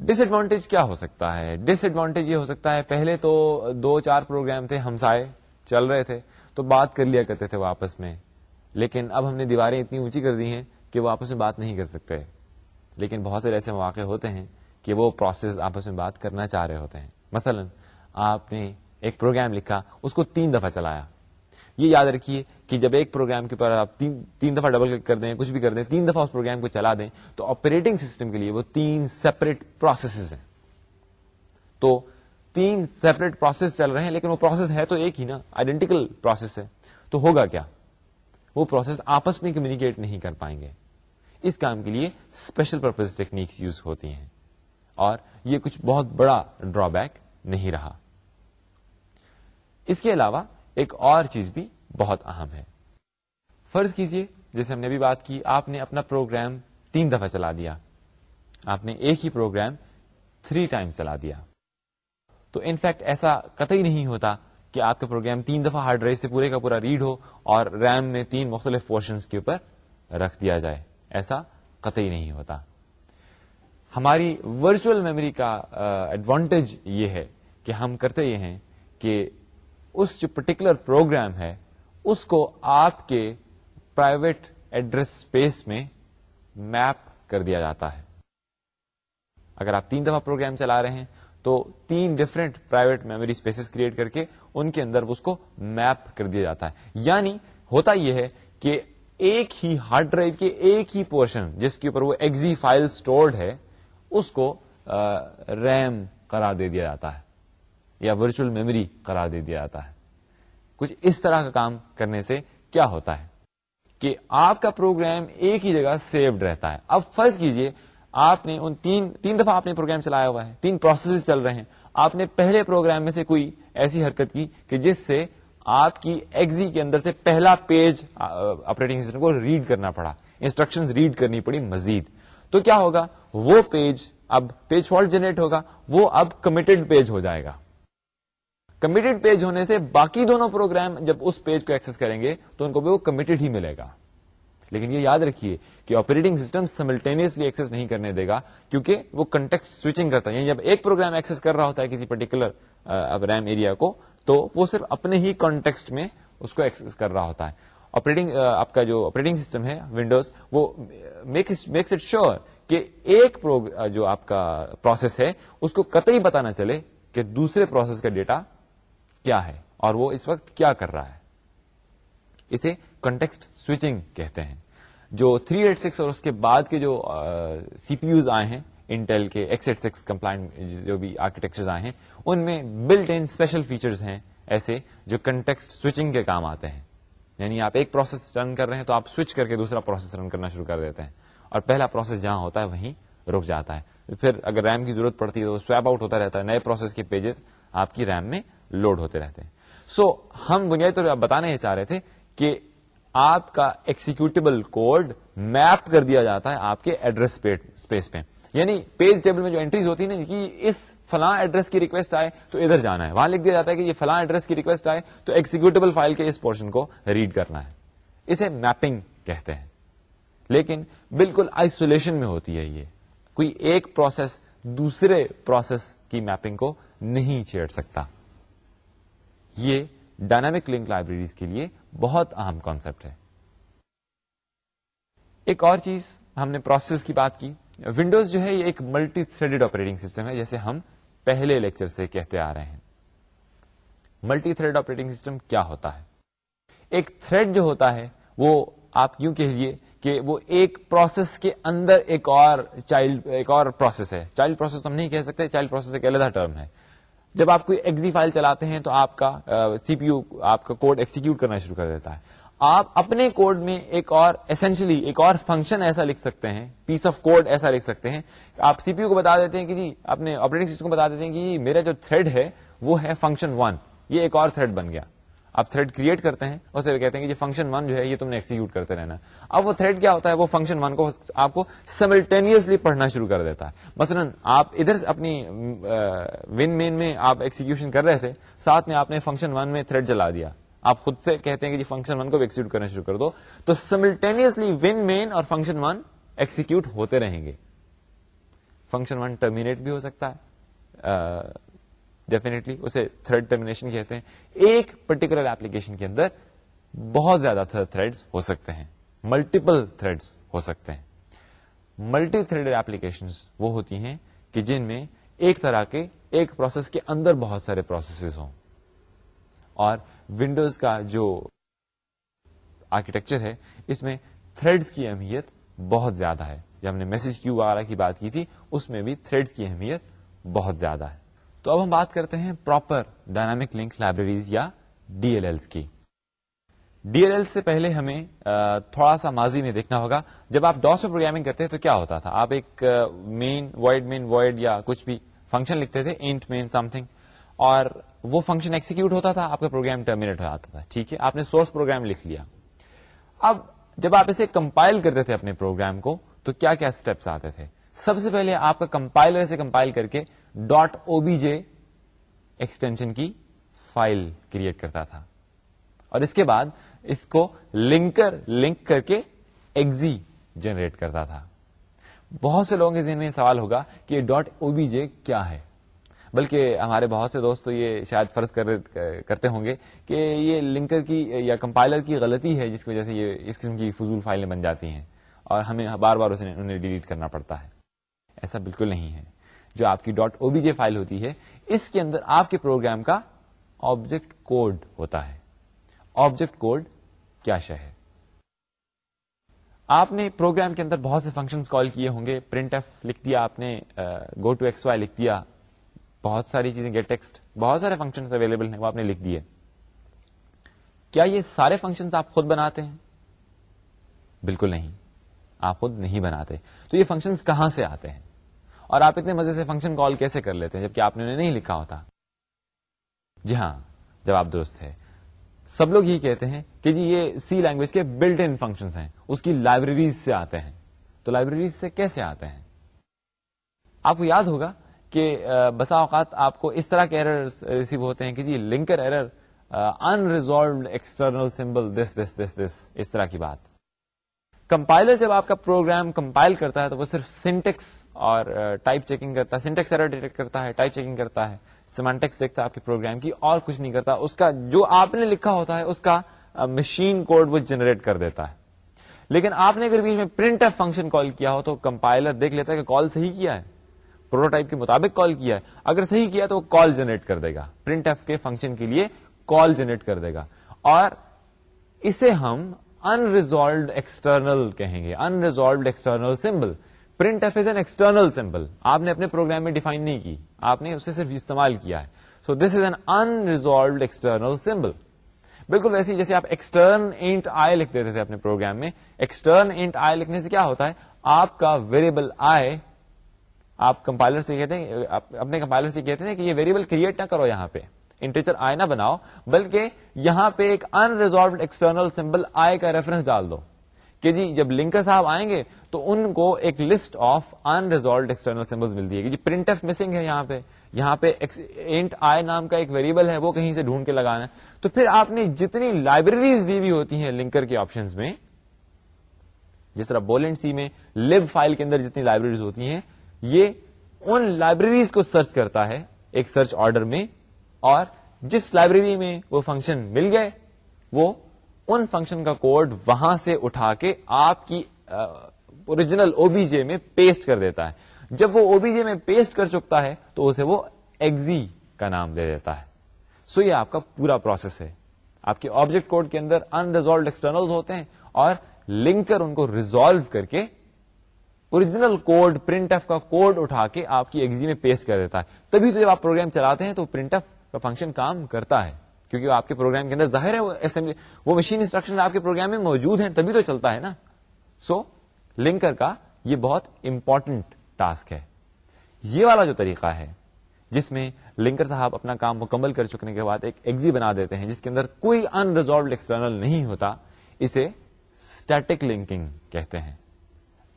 ڈس ایڈوانٹیج کیا ہو سکتا ہے؟ ڈس ایڈوانٹیج یہ ہو سکتا ہے، پہلے تو دو چار پروگرام تھے، ہمسائے چل رہے تھے، تو بات کر لیا کرتے تھے وہ آپس میں۔ لیکن اب ہم نے دیواریں اتنی اونچی کر دی ہیں کہ وہ آپس میں بات نہیں کر سکتے۔ لیکن بہت سے ایسے مواقع ہوتے ہیں کہ وہ پروسیس آپس میں بات کرنا چاہ رہے ہوتے ہیں۔ مثلا آپ نے ایک پروگرام لکھا، اس کو تین دفعہ چلایا۔ یہ یاد رکھیے کہ جب ایک پروگرام کے اوپر آپ تین تین دفعہ ڈبل کلک کر دیں، کچھ بھی کر دیں، تین دفعہ اس پروگرام کو چلا دیں، تو آپریٹنگ سسٹم کے لیے وہ تین سیپریٹ پروسیسز ہیں۔ تو تین سیپریٹ پروسیس چل رہے ہیں، لیکن وہ پروسیس ہے تو ایک ہی نا آئیڈینٹیکل پروسیس ہے۔ تو ہوگا کیا؟ وہ پروسیس آپس میں کمیونیکیٹ نہیں کر پائیں گے۔ اس کام کے لیے اسپیشل پرپز ٹیکنیکس یوز ہوتی ہیں۔ اور یہ کچھ بہت بڑا ڈرا بیک نہیں رہا۔ اس کے علاوہ ایک اور چیز بھی بہت اہم ہے۔ فرض کیجیے، جیسے ہم نے بھی بات کی، آپ نے اپنا پروگرام تین دفعہ چلا دیا۔ آپ نے ایک ہی پروگرام تھری ٹائم چلا دیا۔ تو انفیکٹ ایسا قطعی نہیں ہوتا کہ آپ کا پروگرام تین دفعہ ہارڈ ڈرائیو سے پورے کا پورا ریڈ ہو اور ریم میں تین مختلف پورشنز کے اوپر رکھ دیا جائے۔ ایسا قطعی نہیں ہوتا۔ ہماری ورچوئل میموری کا ایڈوانٹیج یہ ہے کہ ہم کرتے یہ ہیں کہ اس جو پرٹیکولر پروگرام ہے، اس کو آپ کے پرائیویٹ ایڈریس اسپیس میں میپ کر دیا جاتا ہے۔ اگر آپ تین دفعہ پروگرام چلا رہے ہیں، تو تین different private memory spaces create کر کے ان کے اندر اس کو میپ کر دیا جاتا ہے۔ یعنی ہوتا یہ ہے کہ ایک ہی ہارڈ ڈرائیو کے ایک ہی پورشن جس کے اوپر وہ ایگزی فائل اسٹورڈ ہے، اس کو ریم قرار دے دیا جاتا ہے۔ یا ورچوئل میموری قرار دے دیا جاتا ہے۔ کچھ اس طرح کا کام کرنے سے کیا ہوتا ہے؟ کہ آپ کا پروگرام ایک ہی جگہ سیوڈ رہتا ہے۔ اب فرض کیجیے، آپ نے ان تین تین دفعہ آپ نے پروگرام چلایا ہوا ہے۔ تین پروسیس چل رہے ہیں۔ آپ نے پہلے پروگرام میں سے کوئی ایسی حرکت کی کہ جس سے آپ کی ایگزی کے اندر سے پہلا پیج آپریٹنگ سسٹم کو ریڈ کرنا پڑا۔ انسٹرکشن ریڈ کرنی پڑی مزید۔ تو کیا ہوگا؟ وہ پیج اب پیج فالٹ جنریٹ ہوگا۔ وہ اب کمیٹڈ پیج ہو جائے گا۔ کمیٹڈ پیج ہونے سے باقی دونوں پروگرام جب اس پیج کو ایکسس کریں گے تو ان کو بھی وہ کمیٹڈ ہی ملے گا۔ لیکن یہ یاد رکھیے کہ آپریٹنگ سسٹم سملٹینیسلی ایکسس نہیں کرنے دے گا، کیونکہ وہ کنٹیکٹ سوئچنگ کرتا ہے۔ یعنی جب ایک پروگرام ایکسس کر رہا ہوتا ہے کسی پرٹیکولر ریم ایریا کو، تو وہ صرف اپنے ہی کانٹیکسٹ میں اس کو ایکسس کر رہا ہوتا ہے۔ آپریٹنگ آپ کا جو آپریٹنگ سسٹم ہے ونڈوز وہ میکس اٹ شیور کہ ایک جو آپ کا پروسیس ہے، اس کو قطعی پتا نہ چلے کہ دوسرے پروسیس کا ڈیٹا کیا ہے اور وہ اس وقت کیا کر رہا ہے؟ اسے کنٹیکسٹ سوئچنگ کہتے ہیں۔ جو 386 ایٹ سکس اور اس کے بعد کے جو سی پی یوز آئے ہیں انٹیل کے ایکس ایٹ سکس کمپلائنٹ جو بھی آرکیٹیکچر آئے ہیں، ان میں بلٹ ان اسپیشل فیچرز ہیں ایسے جو کنٹیکسٹ سوئچنگ کے کام آتے ہیں۔ یعنی آپ ایک پروسیس رن کر رہے ہیں تو آپ سوئچ کر کے دوسرا پروسیس رن کرنا شروع کر دیتے ہیں۔ اور پہلا پروسیس جہاں ہوتا ہے وہیں رک جاتا ہے۔ پھر اگر ریم کی ضرورت پڑتی ہے تو سویپ آؤٹ ہوتا رہتا ہے، نئے پروسیس کے پیجز آپ کی ریم میں لوڈ ہوتے رہتے ہیں۔ سو so, ہم بنیادی طور پر بتانے چاہ رہے تھے کہ آپ کا ایکسیکیوٹیبل کوڈ میپ کر دیا جاتا ہے آپ کے ایڈریس اسپیس پہ۔ یعنی پیج ٹیبل میں جو انٹریز ہوتی ہے نا کہ اس فلاں ایڈریس کی ریکویسٹ آئے تو ادھر جانا ہے۔ وہاں لکھ دیا جاتا ہے کہ یہ فلاں ایڈریس کی ریکویسٹ آئے تو ایکسیکیوٹیبل فائل کے اس پورشن کو ریڈ کرنا ہے۔ اسے میپنگ کہتے ہیں۔ لیکن بالکل آئسولیشن میں ہوتی ہے یہ۔ کوئی ایک پروسیس دوسرے پروسیس کی میپنگ کو نہیں چھیڑ سکتا۔ یہ ڈائنامک لنک لائبریریز کے لیے بہت اہم کانسیپٹ ہے۔ ایک اور چیز ہم نے پروسیس کی بات کی۔ ونڈوز جو ہے یہ ایک ملٹی تھریڈڈ آپریٹنگ سسٹم ہے، جیسے ہم پہلے لیکچر سے کہتے آ رہے ہیں۔ ملٹی تھریڈ آپریٹنگ سسٹم کیا ہوتا ہے؟ ایک تھریڈ جو ہوتا ہے، وہ آپ کیوں کہیے کہ وہ ایک پروسیس کے اندر ایک اور چائلڈ ایک اور پروسیس ہے۔ چائلڈ پروسیس تو ہم نہیں کہہ سکتے چائلڈ پروسیس ایک علیحدہ ٹرم ہے۔ جب آپ کوئی ایگزی فائل چلاتے ہیں تو آپ کا سی پی یو آپ کا کوڈ ایکسیکیوٹ کرنا شروع کر دیتا ہے۔ آپ اپنے کوڈ میں ایک اور اسینشلی ایک اور فنکشن ایسا لکھ سکتے ہیں پیس آف کوڈ ایسا لکھ سکتے ہیں۔ آپ سی پی یو کو بتا دیتے ہیں کہ جی اپنے آپریٹنگ سسٹم کو بتا دیتے ہیں کہ جی، میرا جو تھریڈ ہے وہ ہے فنکشن ون یہ ایک اور تھریڈ بن گیا۔ آپ تھریڈ کریٹ کرتے ہیں اسے کہتے ہیں کہ یہ فنکشن ون جو ہے یہ تم نے ایکسیکیوٹ کرتے رہنا اب وہ تھریڈ کیا ہوتا ہے؟ وہ فنکشن ون کو آپ کو سملٹینیسلی پڑھنا شروع کر دیتا ہے۔ مثلا آپ ادھر اپنی ون مین میں آپ ایکسیکیوشن کر رہے تھے، ساتھ میں آپ نے فنکشن ون میں تھریڈ چلا دیا۔ آپ خود سے کہتے ہیں کہ جی فنکشن ون کو ایکسیکیوٹ کرنا شروع کر دو۔ تو سملٹینیسلی ون مین اور فنکشن ون ایکسیکیوٹ ہوتے رہیں گے۔ فنکشن ون ٹرمینیٹ بھی ہو سکتا ہے۔ ڈیفینیٹلی اسے تھریڈ ٹرمینیشن کہتے ہیں۔ ایک پرٹیکولر ایپلیکیشن کے اندر بہت زیادہ تھریڈ ہو سکتے ہیں۔ ملٹیپل تھریڈ ہو سکتے ہیں۔ ملٹی تھریڈ ایپلیکیشن وہ ہوتی ہیں کہ جن میں ایک طرح کے ایک پروسیس کے اندر بہت سارے پروسیسز ہوں۔ اور ونڈوز کا جو آرکیٹیکچر ہے، اس میں تھریڈس کی اہمیت بہت زیادہ ہے۔ جب ہم نے میسج کیو آر کی بات کی تھی، اس میں بھی تھریڈس کی اہمیت بہت زیادہ ہے۔ تو اب ہم بات کرتے ہیں پراپر ڈائنامک لنک لائبریریز یا ڈی ایل ایل کی۔ ڈی ایل ایل سے پہلے ہمیں تھوڑا سا ماضی میں دیکھنا ہوگا۔ جب آپ ڈاس میں پروگرامنگ کرتے ہیں تو کیا ہوتا تھا؟ آپ ایک مین وائڈ مین وائڈ یا کچھ بھی فنکشن لکھتے تھے انٹ مین سم تھنگ اور وہ فنکشن ایکسیکیوٹ ہوتا تھا، آپ کا پروگرام ٹرمینیٹ ہو جاتا تھا۔ ٹھیک ہے؟ آپ نے سورس پروگرام لکھ لیا۔ اب جب آپ اسے کمپائل کرتے تھے اپنے پروگرام کو، تو کیا کیا اسٹیپس آتے تھے؟ سب سے پہلے آپ کا کمپائلر سے کمپائل کر کے dot O B J extension کی فائل کریٹ کرتا تھا۔ اور اس کے بعد اس کو لنکر، لنک کر کے ایگزی جنریٹ کرتا تھا۔ بہت سے لوگوں کے ذہن میں سوال ہوگا کہ ڈاٹ او بی جے کیا ہے؟ بلکہ ہمارے بہت سے دوست تو یہ شاید فرض کرتے ہوں گے کہ یہ لنکر کی یا کمپائلر کی غلطی ہے جس کی وجہ سے یہ اس قسم کی فضول فائلیں بن جاتی ہیں اور ہمیں بار بار اسے انہیں ڈیلیٹ کرنا پڑتا ہے۔ ایسا بالکل نہیں ہے۔ جو آپ کی dot O B J file ہوتی ہے، اس کے اندر آپ کے پروگرام کا آبجیکٹ کوڈ ہوتا ہے۔ آبجیکٹ کوڈ کیا شہ ہے؟ آپ نے پروگرام کے اندر بہت سے فنکشن کال کیے ہوں گے۔ پرنٹ ایف لکھ دیا آپ نے گو ٹو ایکس وائی لکھ دیا۔ بہت ساری چیزیں گیٹ ٹیکسٹ بہت سارے فنکشن اویلیبل ہیں، وہ آپ نے لکھ دیے۔ کیا یہ سارے فنکشن آپ خود بناتے ہیں؟ بالکل نہیں۔ آپ خود نہیں بناتے۔ تو یہ فنکشن کہاں سے آتے ہیں؟ اور آپ اتنے مزے سے فنکشن کال کیسے کر لیتے ہیں جبکہ آپ نے انہیں نہیں لکھا ہوتا؟ جی ہاں جواب دوست ہے سب لوگ یہ کہتے ہیں کہ جی یہ سی لینگویج کے بلٹ ان فنکشن ہیں۔ اس کی لائبریریز سے آتے ہیں۔ تو لائبریریز سے کیسے آتے ہیں؟ آپ کو یاد ہوگا کہ بسا اوقات آپ کو اس طرح کے ایرر ریسیو ہوتے ہیں کہ جی linker error unresolved external symbol this this this this اس طرح کی بات۔ کمپائلر جب آپ کا پروگرام کمپائل کرتا ہے تو وہ صرف سنٹیکس اور ٹائپ چیکنگ کرتا ہے سنٹیکس ایرر ڈیٹیکٹ کرتا ہے ٹائپ چیکنگ کرتا ہے سیمانٹکس دیکھتا ہے آپ کے پروگرام کی اور کچھ نہیں کرتا، اس کا جو آپ نے لکھا ہوتا ہے اس کا مشین کوڈ وہ جنریٹ کر دیتا ہے۔ لیکن آپ نے اگر بیچ میں پرنٹ ایف فنکشن کال کیا ہو تو کمپائلر دیکھ لیتا ہے کہ کال صحیح کیا ہے۔ پروٹوٹائپ کے مطابق کال کیا ہے۔ اگر صحیح کیا تو وہ کال جنریٹ کر دے گا۔ پرنٹ ایف کے فنکشن کے لیے کال جنریٹ کر دے گا۔ اور اسے ہم انریزالوڈ ایکسٹرنل کہیں گے unresolved external symbol print F is an external symbol آپ نے اپنے پروگرام میں ڈیفائن نہیں کی. آپ نے اسے صرف استعمال کیا ہے. So this is an unresolved external symbol بالکل ویسے جیسے آپ ایکسٹرن اینٹ آئی لکھ دیتے تھے اپنے پروگرام میں. ایکسٹرن اینٹ آئی لکھنے سے کیا ہوتا ہے؟ آپ کا ویریبل آئی آپ کمپائلر سے کہتے ہیں اپنے کمپائلر سے کہتے ہیں کہ یہ ویریبل کریٹ نہ کرو یہاں پہ. انٹیچر آئی نہ بناؤ، بلکہ یہاں پہ ایک انریزالوڈ ایکسٹرنل سمبل آئی کا ریفرنس ڈال دو۔ کہ جی جب لنکر صاحب آئیں گے تو ان کو ایک list of unresolved external symbol ملتی ہے کہ جی پرنٹ ایف مسنگ ہے یہاں پہ۔ یہاں پہ انٹ آئی نام کا ایک ویریبل ہے، وہ کہیں سے ڈھونڈ کے لگانا ہے۔ تو پھر آپ نے جتنی لائبریریز دی ہوئی ہوتی ہیں لنکر کے آپشن میں، جس طرح بولنٹ سی میں لب فائل کے اندر جتنی لائبریریز ہوتی ہیں، یہ ان لائبریریز کو سرچ کرتا ہے، ایک سرچ آرڈر میں اور جس لائبریری میں وہ فنکشن مل گئے، وہ ان فنکشن کا کوڈ وہاں سے اٹھا کے آپ کی اوریجنل او بی جے میں پیسٹ کر دیتا ہے۔ جب وہ او بی جے میں پیسٹ کر چکتا ہے تو اسے وہ ایگزی کا نام دے دیتا ہے۔ سو یہ آپ کا پورا پروسیس ہے۔ آپ کے آبجیکٹ کوڈ کے اندر انریزالوڈ ایکسٹرنل ہوتے ہیں اور لنکر ان کو ریزالو کر کے اوریجنل کوڈ پرنٹ ایف کا کوڈ اٹھا کے آپ کی ایگزی میں پیسٹ کر دیتا ہے۔ تبھی تو جب آپ پروگرام چلاتے ہیں تو پرنٹ ایف کا فنکشن کام کرتا ہے کیونکہ آپ کے پروگرام کے اندر ظاہر ہے وہ اسمبلی وہ مشین انسٹرکشن آپ کے پروگرام میں موجود ہیں تبھی تو چلتا ہے نا۔ سو so, لنکر کا یہ بہت امپورٹنٹ ٹاسک ہے۔ یہ والا جو طریقہ ہے جس میں لنکر صاحب اپنا کام مکمل کر چکنے کے بعد ایک ایگزی بنا دیتے ہیں جس کے اندر کوئی انریزالوڈ ایکسٹرنل نہیں ہوتا اسے اسٹیٹک لنکنگ کہتے ہیں۔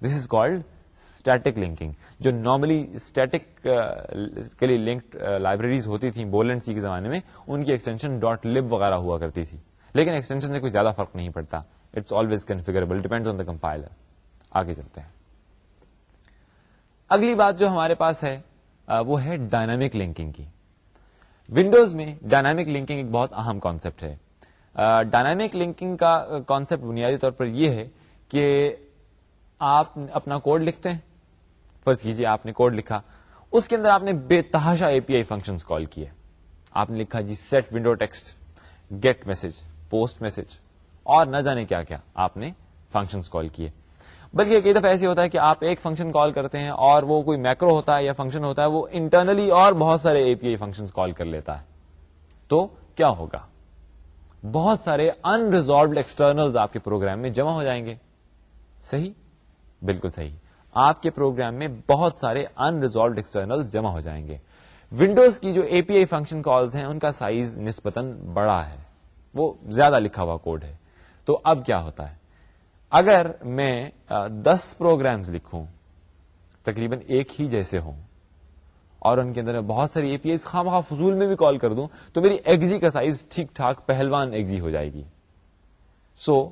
This is called static linking جو نارملی اسٹیٹک uh, کے لیے لنکڈ لائبریریز uh, ہوتی تھیں بولنٹ سی کے زمانے میں، ان کی ایکسٹینشن ڈاٹ لب وغیرہ ہوا کرتی تھی۔ لیکن ایکسٹینشن سے کوئی زیادہ فرق نہیں پڑتا۔ It's always configurable depend on the compiler آگے چلتے ہیں۔ اگلی بات جو ہمارے پاس ہے وہ ہے ڈائنامک لنکنگ کی۔ ونڈوز میں ڈائنامک لنکنگ ایک بہت اہم کانسیپٹ ہے۔ ڈائنامک لنکنگ کا کانسیپٹ بنیادی طور پر یہ ہے کہ آپ اپنا کوڈ لکھتے ہیں۔ فرض کیجیے آپ نے کوڈ لکھا۔ اس کے اندر آپ نے بے تحاشا اے پی آئی فنکشن کال کیے۔ آپ نے لکھا جی set window text get message post message اور نہ جانے کیا کیا آپ نے فنکشن کال کیے۔ بلکہ کئی دفعہ ایسے ہوتا ہے کہ آپ ایک فنکشن کال کرتے ہیں اور وہ کوئی میکرو ہوتا ہے یا فنکشن ہوتا ہے، وہ انٹرنلی اور بہت سارے اے پی آئی فنکشن کال کر لیتا ہے۔ تو کیا ہوگا؟ بہت سارے انریزالوڈ ایکسٹرنل آپ کے پروگرام میں جمع ہو جائیں گے۔ صحیح؟ بالکل صحیح۔ آپ کے پروگرام میں بہت سارے ان ریزالوڈ ایکسٹرنل جمع ہو جائیں گے۔ ونڈوز کی جو اے پی آئی فنکشن کالز ہیں، ان کا سائز نسبتاً بڑا ہے۔ وہ زیادہ لکھا ہوا کوڈ ہے۔ تو اب کیا ہوتا ہے؟ اگر میں دس پروگرامز لکھوں، تقریباً ایک ہی جیسے ہوں، اور ان کے اندر میں بہت ساری اے پی آئی خام خواہ فضول میں بھی کال کر دوں، تو میری ایگزی کا سائز ٹھیک ٹھاک پہلوان ایگزی ہو جائے گی۔ سو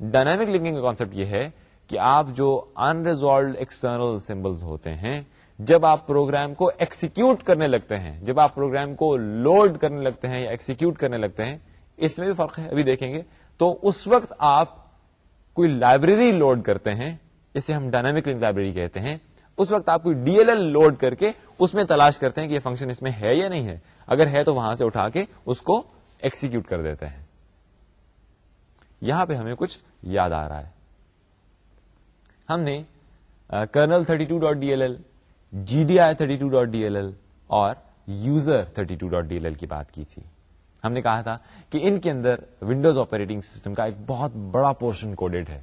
ڈائنامک لنکنگ کا کانسپٹ یہ ہے کہ آپ جو انریزالوڈ ایکسٹرنل سمبلس ہوتے ہیں، جب آپ پروگرام کو ایکسیکیوٹ کرنے لگتے ہیں، جب آپ پروگرام کو لوڈ کرنے لگتے ہیں یا ایکسیکیوٹ کرنے لگتے ہیں، اس میں بھی فرق ہے، ابھی دیکھیں گے، تو اس وقت آپ کوئی لائبریری لوڈ کرتے ہیں، اسے ہم ڈائنامک لنک لائبریری کہتے ہیں، اس وقت آپ کوئی ڈی ایل ایل لوڈ کر کے اس میں تلاش کرتے ہیں کہ یہ فنکشن اس میں ہے یا نہیں ہے۔ اگر ہے تو وہاں سے اٹھا کے اس کو ایکسیکیوٹ کر دیتے ہیں۔ یہاں پہ ہمیں کچھ یاد آ رہا ہے۔ ہم نے kernel thirty two dot D L L G D I thirty two dot D L L اور user thirty two dot D L L کی بات کی تھی۔ ہم نے کہا تھا کہ ان کے اندر ونڈوز آپریٹنگ سسٹم کا ایک بہت بڑا پورشن کوڈیڈ ہے۔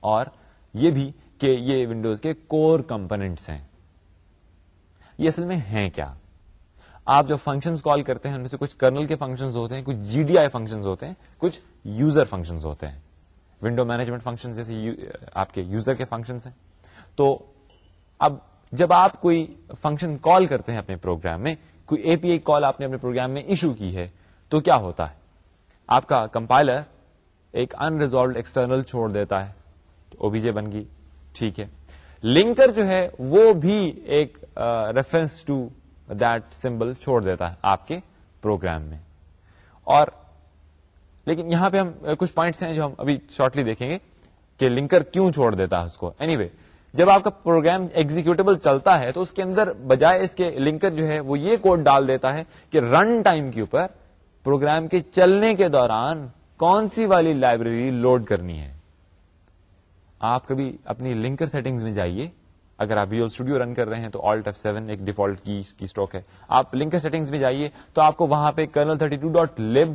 اور یہ بھی کہ یہ ونڈوز کے کور کمپونیٹس ہیں۔ یہ اصل میں ہیں کیا؟ آپ جو فنکشن کال کرتے ہیں، ان میں سے کچھ کرنل کے فنکشن ہوتے ہیں، کچھ جی ڈی آئی فنکشن ہوتے ہیں، کچھ یوزر فنکشن ہوتے ہیں۔ ونڈو مینجمنٹ فنکشن جیسے آپ کے یوزر کے فنکشن ہیں۔ تو اب جب آپ کوئی فنکشن کال کرتے ہیں اپنے پروگرام میں، کوئی اے پی آئی کال آپ نے اپنے پروگرام میں ایشو کی ہے، تو کیا ہوتا ہے؟ آپ کا کمپائلر ایک ان ریزالوڈ ایکسٹرنل چھوڑ دیتا ہے او بی جے بن گئی۔ ٹھیک ہے۔ لنکر جو ہے، وہ بھی ایک ریفرنس ٹو دیٹ سمبل چھوڑ دیتا ہے آپ کے پروگرام میں۔ اور لیکن یہاں پہ ہم کچھ پوائنٹس ہیں جو ہم ابھی شارٹلی دیکھیں گے کہ لنکر کیوں چھوڑ دیتا ہے اس کو. اینی anyway, جب آپ کا پروگرام ایگزیکٹبل چلتا ہے تو اس کے اندر بجائے اس کے لنکر جو ہے وہ یہ کوڈ ڈال دیتا ہے کہ رن ٹائم کے اوپر پروگرام کے چلنے کے دوران کون سی والی لائبریری لوڈ کرنی ہے. آپ کبھی اپنی لنکر سیٹنگز میں جائیے. اگر آپ ویژل اسٹوڈیو رن کر رہے ہیں تو آلٹ ایف سیون ایک ڈیفالٹ کی اسٹاک ہے. آپ لنکر سیٹنگز میں جائیے تو آپ کو وہاں پہ kernel thirty two dot lib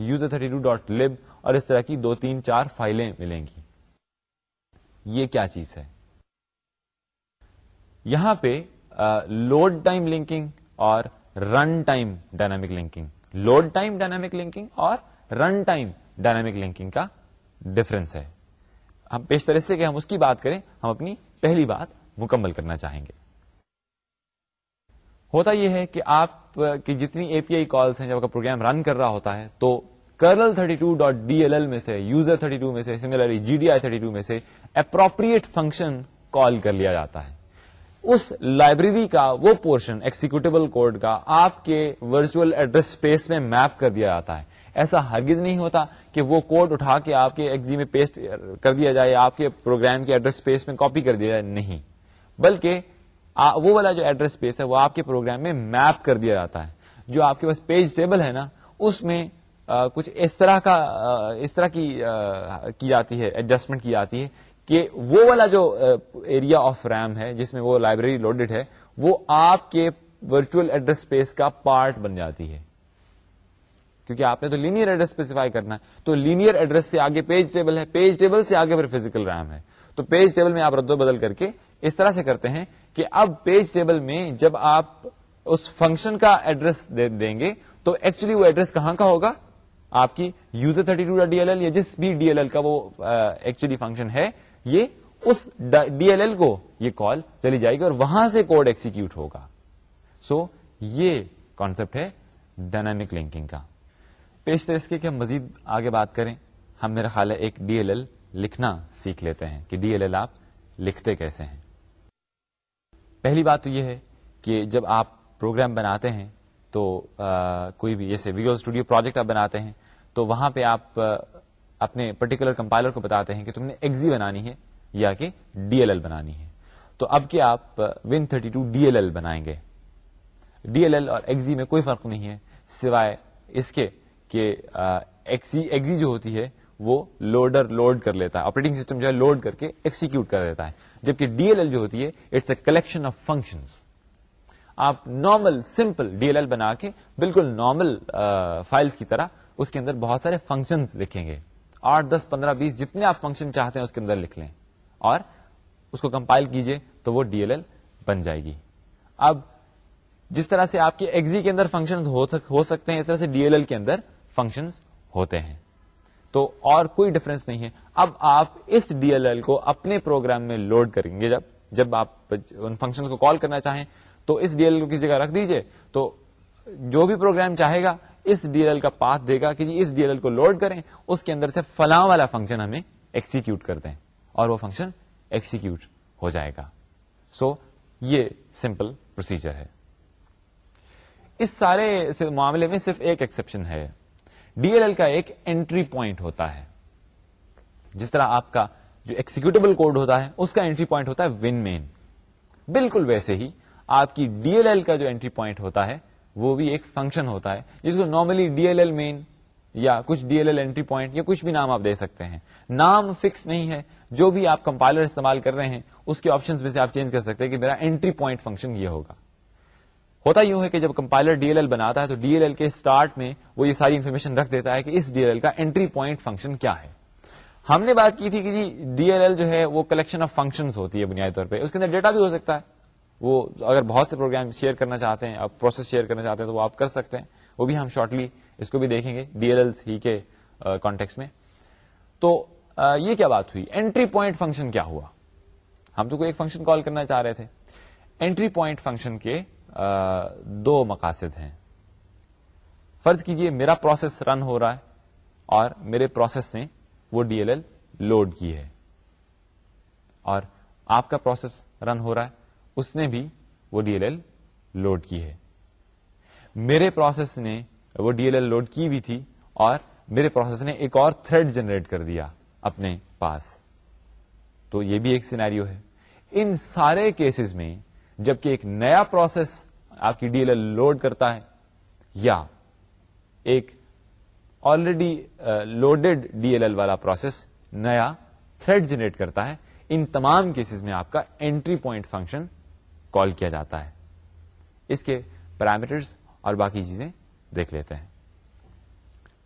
user thirty two dot lib اور اس طرح کی دو تین چار فائلیں ملیں گی۔ یہ کیا چیز ہے؟ یہاں پہ لوڈ ٹائم لنکنگ اور run time dynamic linking load time dynamic linking اور رن ٹائم ڈائنامک لنکنگ کا ڈفرنس ہے۔ ہم پیشتر سے کہ ہم اس کی بات کریں، ہم اپنی پہلی بات مکمل کرنا چاہیں گے۔ ہوتا یہ ہے کہ آپ کی جتنی اے پی آئی کالس ہیں، جب آپ کا پروگرام رن کر رہا ہوتا ہے، تو kernel 32 dot D L L میں سے یوزر 32 میں سے سملرلی جی ڈی آئی 32 میں سے اپروپریٹ فنکشن کال کر لیا جاتا ہے۔ اس لائبریری کا وہ پورشن ایکسیکیوٹیبل کوڈ کا، آپ کے ورچوئل ایڈریس اسپیس میں میپ کر دیا جاتا ہے۔ ایسا ہرگز نہیں ہوتا کہ وہ کوڈ اٹھا کے آپ کے ایگزی میں پیسٹ کر دیا جائے، آپ کے پروگرام کے ایڈریس اسپیس میں کاپی کر دیا جائے، نہیں۔ بلکہ وہ والا جو ایڈریس اسپیس ہے، وہ آپ کے پروگرام میں میپ کر دیا جاتا ہے۔ جو آپ کے پاس پیج ٹیبل ہے نا، اس میں کچھ اس طرح کا اس طرح کی کی جاتی ہے ایڈجسٹمنٹ کی جاتی ہے کہ وہ والا جو ایریا آف ریم ہے، جس میں وہ لائبریری لوڈیڈ ہے، وہ آپ کے ورچوئل ایڈریس اسپیس کا پارٹ بن جاتی ہے۔ کیونکہ آپ نے تو لینئر ایڈریس اسپیسیفائی کرنا ہے۔ تو لینئر ایڈریس سے آگے پیج ٹیبل ہے پیج ٹیبل سے آگے پھر فزیکل ریم ہے۔ تو پیج ٹیبل میں آپ رد و بدل کر کے اس طرح سے کرتے ہیں کہ اب پیج ٹیبل میں جب آپ اس فنکشن کا ایڈریس دیں گے تو ایکچولی وہ ایڈریس کہاں کا ہوگا؟ آپ کی user thirty two D L L یا جس بھی ڈی ایل ایل کا وہ ایکچولی فنکشن ہے یہ اس ڈی ایل ایل کو یہ کال چلی جائے گی اور وہاں سے کوڈ ایکسیکیوٹ ہوگا۔ سو so, یہ کانسپٹ ہے ڈائنامک لنکنگ کا۔ پیشتر اس کے کہ ہم مزید آگے بات کریں۔ ہم میرا خیال ہے ایک ڈی ایل ایل لکھنا سیکھ لیتے ہیں کہ ڈی ایل ایل آپ لکھتے کیسے ہیں۔ پہلی بات تو یہ ہے کہ جب آپ پروگرام بناتے ہیں تو آ, کوئی بھی جیسے ویڈیو اسٹوڈیو پروجیکٹ آپ بناتے ہیں تو وہاں پہ آپ آ, اپنے پرٹیکولر کمپائلر کو بتاتے ہیں کہ تم نے ایگزی بنانی ہے یا کہ ڈی ایل ایل بنانی ہے۔ تو اب کیا آپ win thirty two D L L بنائیں گے۔ ڈی ایل ایل اور ایگزی میں کوئی فرق نہیں ہے سوائے اس کے کہ ایگزی جو ہوتی ہے وہ لوڈر لوڈ کر لیتا ہے آپریٹنگ سسٹم جو ہے لوڈ کر کے ایکسیکیوٹ کر دیتا ہے۔ جبکہ ڈی ایل ایل جو ہوتی ہے it's a collection of functions آپ normal simple D L L بنا کے بالکل نارمل فائلس کی طرح اس کے اندر بہت سارے فنکشن لکھیں گے۔ آٹھ، دس، پندرہ، بیس، جتنے آپ فنکشن چاہتے ہیں اس کے اندر لکھ لیں۔ اور اس کو کمپائل کیجیے تو وہ ڈی ایل ایل بن جائے گی۔ اب جس طرح سے آپ کے ایگزی کے اندر فنکشن ہو سکتے ہیں، اس طرح سے ڈی ایل ایل کے اندر فنکشن ہوتے ہیں۔ تو اور کوئی ڈفرنس نہیں ہے۔ اب آپ اس ڈی ایل ایل کو اپنے پروگرام میں لوڈ کریں گے۔ جب جب آپ ان فنکشن کو کال کرنا چاہیں تو اس ڈی ایل ایل کو کسی جگہ رکھ دیجیے۔ تو جو بھی پروگرام چاہے گا اس ڈی ایل ایل کا پاتھ دے گا کہ جی اس ڈی ایل ایل کو لوڈ کریں۔ اس کے اندر سے فلاں والا فنکشن ہمیں ایکسیکیوٹ کر دیں اور وہ فنکشن ایکسیکیوٹ ہو جائے گا۔ سو so, یہ سمپل پروسیجر ہے۔ اس سارے معاملے میں صرف ایک ایکسپشن ہے۔ ڈی ایل ایل کا ایک انٹری پوائنٹ ہوتا ہے۔ جس طرح آپ کا جو ایکسیکیوٹیبل کوڈ ہوتا ہے، اس کا انٹری پوائنٹ ہوتا ہے ون مین۔ بالکل ویسے ہی آپ کی ڈی ایل ایل کا جو انٹری پوائنٹ ہوتا ہے، وہ بھی ایک فنکشن ہوتا ہے، جس کو normally D L L main یا کچھ D L L entry point یا کچھ بھی نام آپ دے سکتے ہیں۔ نام فکس نہیں ہے، جو بھی آپ کمپائلر استعمال کر رہے ہیں، اس کے آپشن میں سے آپ چینج کر سکتے ہیں کہ میرا انٹری پوائنٹ فنکشن یہ ہوگا۔ ہوتا یوں ہے کہ جب کمپائلر ڈی ایل ایل بناتا ہے تو ڈی ایل ایل کے اسٹارٹ میں وہ یہ ساری انفارمیشن رکھ دیتا ہے کہ اس ڈی ایل ایل کا انٹری پوائنٹ فنکشن کیا ہے۔ ہم نے بات کی تھی کہ جی ڈی ایل ایل جو ہے وہ کلیکشن آف فنکشن ہوتی ہے بنیادی طور پہ، اس کے اندر ڈیٹا بھی ہو سکتا ہے۔ وہ اگر بہت سے پروگرام شیئر کرنا چاہتے ہیں آپ پروسیس شیئر کرنا چاہتے ہیں تو وہ آپ کر سکتے ہیں۔ وہ بھی ہم شارٹلی اس کو بھی دیکھیں گے ڈی ایل ایل ہی کے کانٹیکس میں۔ تو یہ کیا بات ہوئی؟ اینٹری پوائنٹ فنکشن کیا ہوا؟ ہم تو کوئی ایک فنکشن کال کرنا چاہ رہے تھے۔ انٹری پوائنٹ فنکشن کے دو مقاصد ہیں۔ فرض کیجیے میرا پروسیس رن ہو رہا ہے اور میرے پروسیس نے وہ ڈی ایل ایل لوڈ کی ہے۔ اور آپ کا پروسیس رن ہو رہا ہے، اس نے بھی وہ ڈی ایل ایل لوڈ کی ہے۔ میرے پروسیس نے وہ ڈی ایل ایل لوڈ کی بھی تھی اور میرے پروسیس نے ایک اور تھریڈ جنریٹ کر دیا اپنے پاس۔ تو یہ بھی ایک سینیریو ہے۔ ان سارے کیسز میں جبکہ ایک نیا پروسیس آپ کی ڈی ایل ایل لوڈ کرتا ہے یا ایک already loaded uh, D L L والا پروسیس نیا تھریڈ جنریٹ کرتا ہے، ان تمام کیسز میں آپ کا اینٹری پوائنٹ فنکشن کال کیا جاتا ہے۔ اس کے پیرامیٹرز اور باقی چیزیں دیکھ لیتے ہیں۔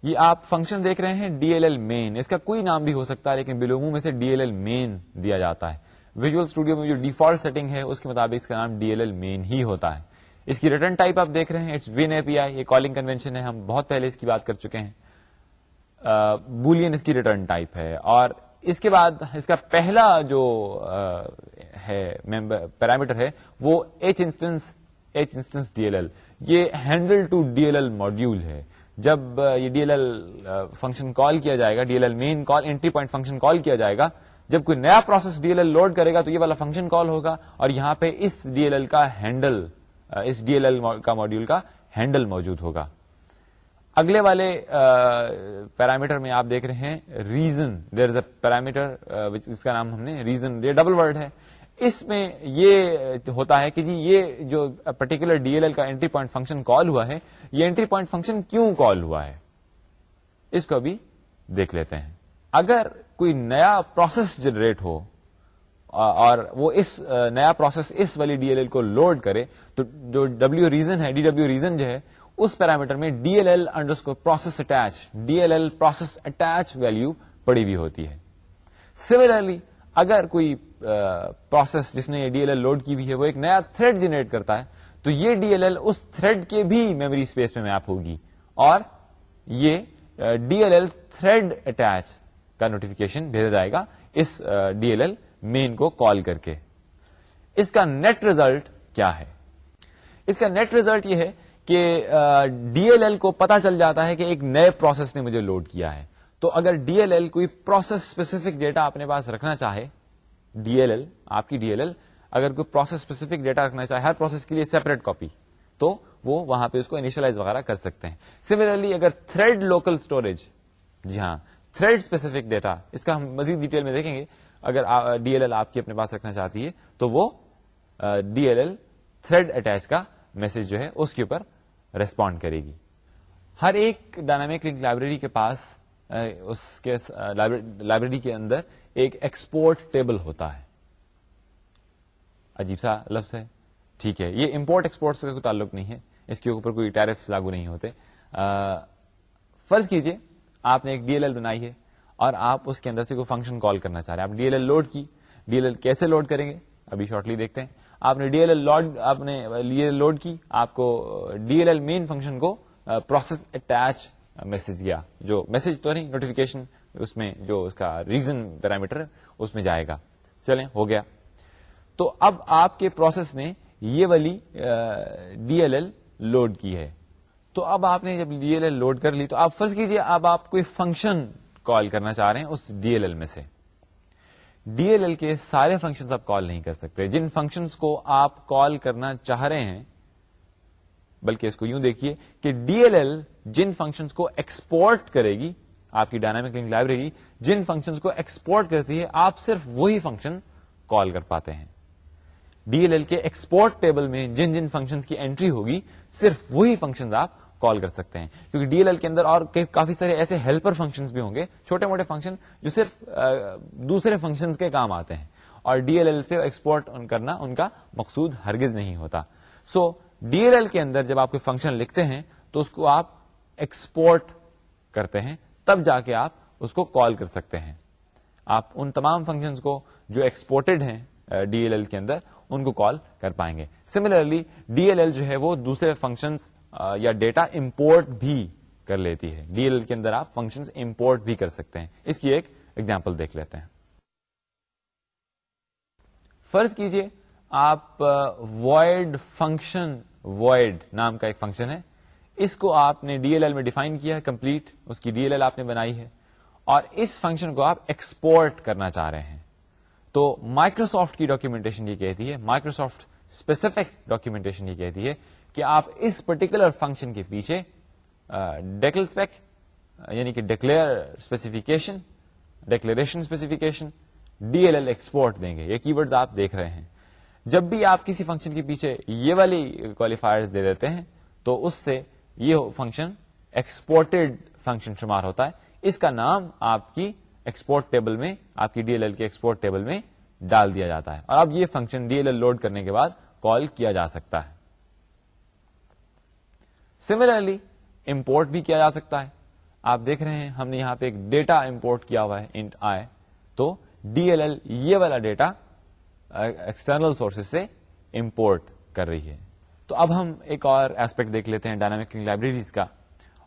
یہ آپ فنکشن دیکھ رہے ہیں ڈی ایل ایل مین اس کا کوئی نام بھی ہو سکتا ہے، لیکن بلومو میں سے ڈی ایل ایل مین دیا جاتا ہے۔ ویژل اسٹوڈیو میں جو ڈیفالٹ سیٹنگ ہے، اس کے مطابق اس کا نام ڈی ایل ایل مین ہی ہوتا ہے۔ اس کی ریٹرن ٹائپ آپ دیکھ رہے ہیں، اٹس ون اے پی آئی، یہ کالنگ کنوینشن ہے، ہم بہت پہلے اس کی بات کر چکے ہیں۔ بولین اس کی ریٹرن ٹائپ ہے۔ اور اس کے بعد اس کا پہلا جو ہے پیرامیٹر ہے، وہ H instance H instance D L L یہ handle to D L L module ہے۔ جب یہ D L L function call کیا جائے گا D L L main call entry point function call کیا جائے گا جب کوئی نیا process D L L load کرے گا تو یہ والا فنکشن کال ہوگا اور یہاں پہ اس ڈی ایل ایل کا ہینڈل اس ڈی ایل ایل کا ماڈیول کا ہینڈل موجود ہوگا۔ اگلے والے پیرامیٹر میں آپ دیکھ رہے ہیں reason there is a parameter جس کا نام ہم نے ریزن یہ ڈبل ورڈ ہے۔ اس میں یہ ہوتا ہے کہ جی یہ جو پرٹیکولر ڈی ایل ایل کا انٹری پوائنٹ فنکشن کال ہوا ہے، یہ انٹری پوائنٹ فنکشن کیوں کال ہوا ہے؟ اس کو بھی دیکھ لیتے ہیں۔ اگر کوئی نیا پروسیس جنریٹ ہو اور وہ اس نیا پروسیس اس والی ڈی ایل ایل کو لوڈ کرے، تو جو ڈبلو ریزن ہے ڈی ڈبلو ریزن جو ہے، اس پیرامیٹر میں D L L under process attach D L L process attach value پڑی ہوئی ہوتی ہے۔ سملرلی اگر کوئی پروسیس جس نے ڈی ایل ایل لوڈ کی ہوئی ہے، وہ ایک نیا تھریڈ جنریٹ کرتا ہے، تو یہ ڈی ایل ایل اس تھریڈ کے بھی میموری اسپیس میں میپ ہوگی، اور یہ D L L thread attach کا نوٹیفکیشن بھیجا جائے گا اس ڈی ایل ایل مین کو کال کر کے۔ اس کا نیٹ ریزلٹ کیا ہے؟ اس کا نیٹ ریزلٹ یہ ہے کہ ڈی ایل ایل کو پتا چل جاتا ہے کہ ایک نئے پروسیس نے مجھے لوڈ کیا ہے۔ تو اگر ڈی ایل ایل کوئی پروسیس اسپیسیفک ڈیٹا اپنے پاس رکھنا چاہے ڈی ایل ایل آپ کی ڈی ایل ایل اگر کوئی پروسیس اسپیسیفک ڈیٹا رکھنا چاہے، ہر پروسیس کے لیے سیپریٹ کاپی تو وہ وہاں پہ اس کو انیشلائز وغیرہ کر سکتے ہیں۔ سملرلی اگر تھریڈ لوکل اسٹوریج جی ہاں تھریڈ اسپیسیفک ڈیٹا اس کا ہم مزید ڈیٹیل میں دیکھیں گے۔ اگر ڈی ایل ایل آپ کی اپنے پاس رکھنا چاہتی ہے، تو وہ D L L thread attach کا میسج جو ہے، اس کے اوپر ریسپونڈ کرے گی۔ ہر ایک ڈائنامک لنک لائبریری کے پاس اس کے لائبریری کے اندر ایک ایکسپورٹ ٹیبل ہوتا ہے۔ عجیب سا لفظ ہے۔ ٹھیک ہے، یہ امپورٹ ایکسپورٹ کا کوئی تعلق نہیں ہے۔ اس کے اوپر کوئی ٹیرف لاگو نہیں ہوتے۔ فرض کیجیے آپ نے ایک ڈی ایل ایل بنائی ہے اور آپ اس کے اندر سے کوئی فنکشن کال کرنا چاہ رہے ہیں۔ آپ ڈی ایل ایل لوڈ کی۔ ڈی ایل ایل کیسے لوڈ کریں گے؟ ابھی شارٹلی دیکھتے ہیں۔ آپ نے ڈی ایل ایل لوڈ آپ نے ڈی ایل لوڈ کی۔ آپ کو D L L main function کو پروسیس اٹیچ میسج گیا جو میسج تو نہیں نوٹیفکیشن اس میں جو اس کا ریزن پیرامیٹر اس میں جائے گا۔ چلیں، ہو گیا۔ تو اب آپ کے پروسیس نے یہ والی ڈی ایل ایل لوڈ کی ہے۔ تو اب آپ نے جب ڈی ایل ایل لوڈ کر لی تو آپ فرض کیجیے اب آپ کوئی فنکشن کال کرنا چاہ رہے ہیں اس ڈی ایل ایل میں سے۔ ڈی ایل ایل کے سارے فنکشن آپ کال نہیں کر سکتے۔ جن فنکشنز کو آپ کال کرنا چاہ رہے ہیں، بلکہ اس کو یوں دیکھیے کہ ڈی ایل ایل جن فنکشنز کو ایکسپورٹ کرے گی، آپ کی ڈائنامک لنک لائبریری جن فنکشنز کو ایکسپورٹ کرتی ہے، آپ صرف وہی فنکشن کال کر پاتے ہیں۔ ڈی ایل ایل کے ایکسپورٹ ٹیبل میں جن جن فنکشن کی انٹری ہوگی، صرف وہی فنکشن آپ کال کر سکتے ہیں۔ کیونکہ ڈی ایل ایل کے اندر اور کافی سارے ایسے ہیلپر فنکشن بھی ہوں گے، چھوٹے موٹے فنکشن جو صرف دوسرے فنکشن کے کام آتے ہیں۔ اور ڈی ایل ایل سے ایکسپورٹ کرنا ان کا مقصود ہرگز نہیں ہوتا۔ سو ڈی ایل ایل کے اندر جب آپ کوئی فنکشن لکھتے ہیں تو اس کو آپ ایکسپورٹ کرتے ہیں، تب جا کے آپ اس کو کال کر سکتے ہیں۔ آپ ان تمام فنکشن کو جو ایکسپورٹڈ ہیں ڈی ایل ایل کے اندر ان کو کال کر پائیں گے۔ سملرلی ڈی ایل ایل جو ہے وہ دوسرے فنکشن یا ڈیٹا امپورٹ بھی کر لیتی ہے۔ ڈی ایل ایل کے اندر آپ فنکشن امپورٹ بھی کر سکتے ہیں۔ اس کی ایک ایگزامپل دیکھ لیتے ہیں۔ فرض کیجیے آپ وائڈ فنکشن وائڈ نام کا ایک فنکشن ہے۔ اس کو آپ نے ڈی ایل ایل میں ڈیفائن کیا ہے کمپلیٹ اس کی ڈی ایل ایل آپ نے بنائی ہے۔ اور اس فنکشن کو آپ ایکسپورٹ کرنا چاہ رہے ہیں۔ تو مائکروسافٹ کی ڈاکیومنٹیشن یہ کہتی ہے مائکروسافٹ اسپیسیفک ڈاکیومنٹیشن یہ کہتی ہے کہ آپ اس پرٹیکولر فنکشن کے پیچھے ڈیکل اسپیک یعنی کہ declare specification declaration specification D L L export دیں گے۔ یہ کی ورڈز آپ دیکھ رہے ہیں۔ جب بھی آپ کسی فنکشن کے پیچھے یہ والی کوالیفائر دے دیتے ہیں، تو اس سے یہ فنکشن ایکسپورٹڈ فنکشن شمار ہوتا ہے۔ اس کا نام آپ کی ایکسپورٹ ٹیبل میں، آپ کی ڈی ایل ایل کے ایکسپورٹ ٹیبل میں ڈال دیا جاتا ہے۔ اور اب یہ function D L L load کرنے کے بعد کال کیا جا سکتا ہے۔ سملرلی امپورٹ بھی کیا جا سکتا ہے۔ آپ دیکھ رہے ہیں، ہم نے یہاں پہ ایک ڈیٹا امپورٹ کیا ہوا ہے انٹ آئے تو ڈی ایل ایل یہ والا ڈیٹا ایکسٹرنل سورسز سے امپورٹ کر رہی ہے۔ تو اب ہم ایک اور ایسپیکٹ دیکھ لیتے ہیں ڈائنامک لائبریریز کا۔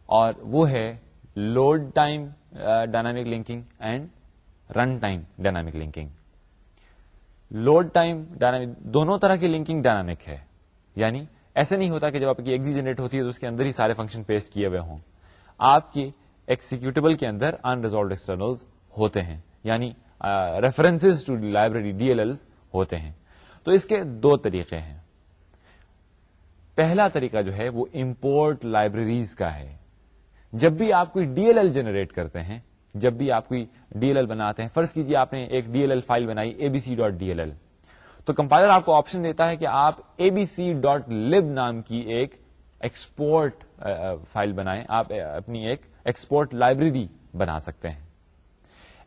اور وہ ہے load time dynamic linking and run time dynamic linking load time dynamic دونوں طرح کی لنکنگ ڈائنامک ہے یعنی ایسے نہیں ہوتا کہ جب آپ کی ایگزی جنریٹ ہوتی ہے تو اس کے اندر ہی سارے فنکشن پیسٹ کیے ہوئے ہوں آپ کی ایکسیکیوٹیبل کے اندر انریزالوڈ ایکسٹرنل ہوتے ہیں یعنی reference to library D L L ہوتے ہیں تو اس کے دو طریقے ہیں پہلا طریقہ جو ہے وہ امپورٹ لائبریریز کا ہے جب بھی آپ کوئی ڈی ایل ایل جنریٹ کرتے ہیں، جب بھی آپ کوئی ڈی ایل ایل بناتے ہیں، فرض کیجیے آپ نے ایک ڈی ایل ایل فائل بنائی A B C dot D L L تو کمپائلر آپ کو آپشن دیتا ہے کہ آپ اے بی سی ڈاٹ لب نام کی ایک ایکسپورٹ فائل بنائیں، آپ اپنی ایک ایکسپورٹ لائبریری بنا سکتے ہیں۔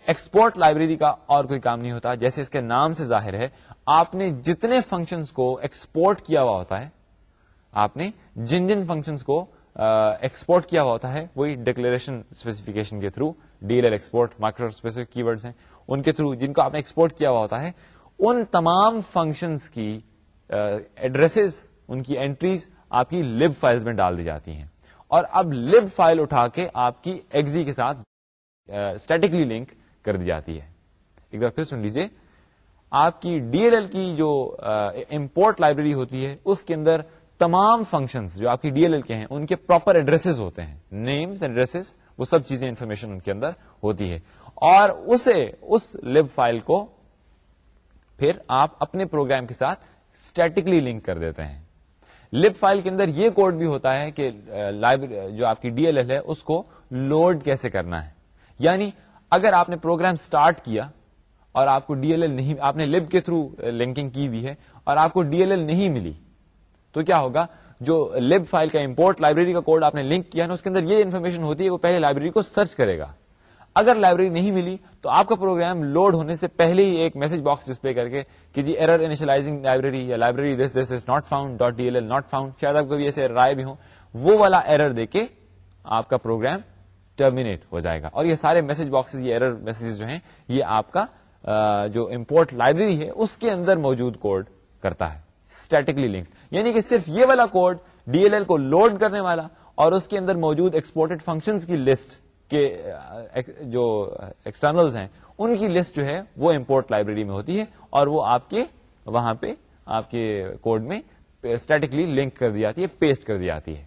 ایکسپورٹ لائبریری کا اور کوئی کام نہیں ہوتا، جیسے اس کے نام سے ظاہر ہے، آپ نے جتنے فنکشنز کو ایکسپورٹ کیا ہوا ہوتا ہے، آپ نے جن جن فنکشنز کو ایکسپورٹ کیا ہوتا ہے، وہی ڈکلیریشن اسپیسیفکیشن کے through D L export micro specific keywords ہیں، ان کے تھرو جن کو آپ نے ایکسپورٹ کیا ہوا ہوتا ہے، ان تمام فنکشنز کی ایڈریسز ان کی انٹریز آپ کی لب فائلز میں ڈال دی جاتی ہیں۔ اور اب لب فائل اٹھا کے آپ کی ایگزی کے ساتھ اسٹیٹکلی لنک کر دی جاتی ہے۔ ایک بار پھر سن لیجیے آپ کی ڈی ایل ایل کی جو امپورٹ لائبریری ہوتی ہے، اس کے اندر تمام فنکشنز جو آپ کی ڈی ایل ایل کے ہیں، ان کے پراپر ایڈریسز ہوتے ہیں۔ نیمز ایڈریسز وہ سب چیزیں انفارمیشن ان کے اندر ہوتی ہے۔ اور اسے، اس لب فائل کو پھر آپ اپنے پروگرام کے ساتھ اسٹیٹکلی لنک کر دیتے ہیں۔ لب فائل کے اندر یہ کوڈ بھی ہوتا ہے کہ لائبریری جو آپ کی ڈی ایل ایل ہے، اس کو لوڈ کیسے کرنا ہے۔ یعنی اگر آپ نے پروگرام سٹارٹ کیا اور آپ کو ڈی ایل ایل نہیں، آپ نے لب کے تھرو لنکنگ کی ہوئی ہے اور آپ کو ڈی ایل ایل نہیں ملی تو کیا ہوگا؟ جو لب فائل کا امپورٹ لائبریری کا کوڈ آپ نے لنک کیا نا، اس کے اندر یہ انفارمیشن ہوتی ہے وہ پہلے لائبریری کو سرچ کرے گا۔ اگر لائبریری نہیں ملی تو آپ کا پروگرام لوڈ ہونے سے پہلے ہی ایک میسج باکس ڈسپلے کر کے کہ جی ایرر انیشلائزنگ لائبریری یا library this this is not found dot D L L not found شاید آپ کو بھی ایسے رائے بھی ہوں، وہ والا ایرر دے کے آپ کا پروگرام ٹرمینیٹ ہو جائے گا۔ اور یہ سارے میسج باکسز یہ ایرر میسج جو ہیں، یہ آپ کا جو امپورٹ لائبریری ہے، اس کے اندر موجود کوڈ کرتا ہے۔ اسٹیٹکلی لنک یعنی کہ صرف یہ والا کوڈ ڈی ایل ایل کو لوڈ کرنے والا اور اس کے اندر موجود ایکسپورٹڈ فنکشن کی لسٹ کے جو ایکسٹرنل ہیں، ان کی لسٹ جو ہے وہ امپورٹ لائبریری میں ہوتی ہے اور وہ آپ کے وہاں پہ آپ کے کوڈ میں اسٹیٹکلی لنک کر دی جاتی ہے پیسٹ کر دی جاتی ہے۔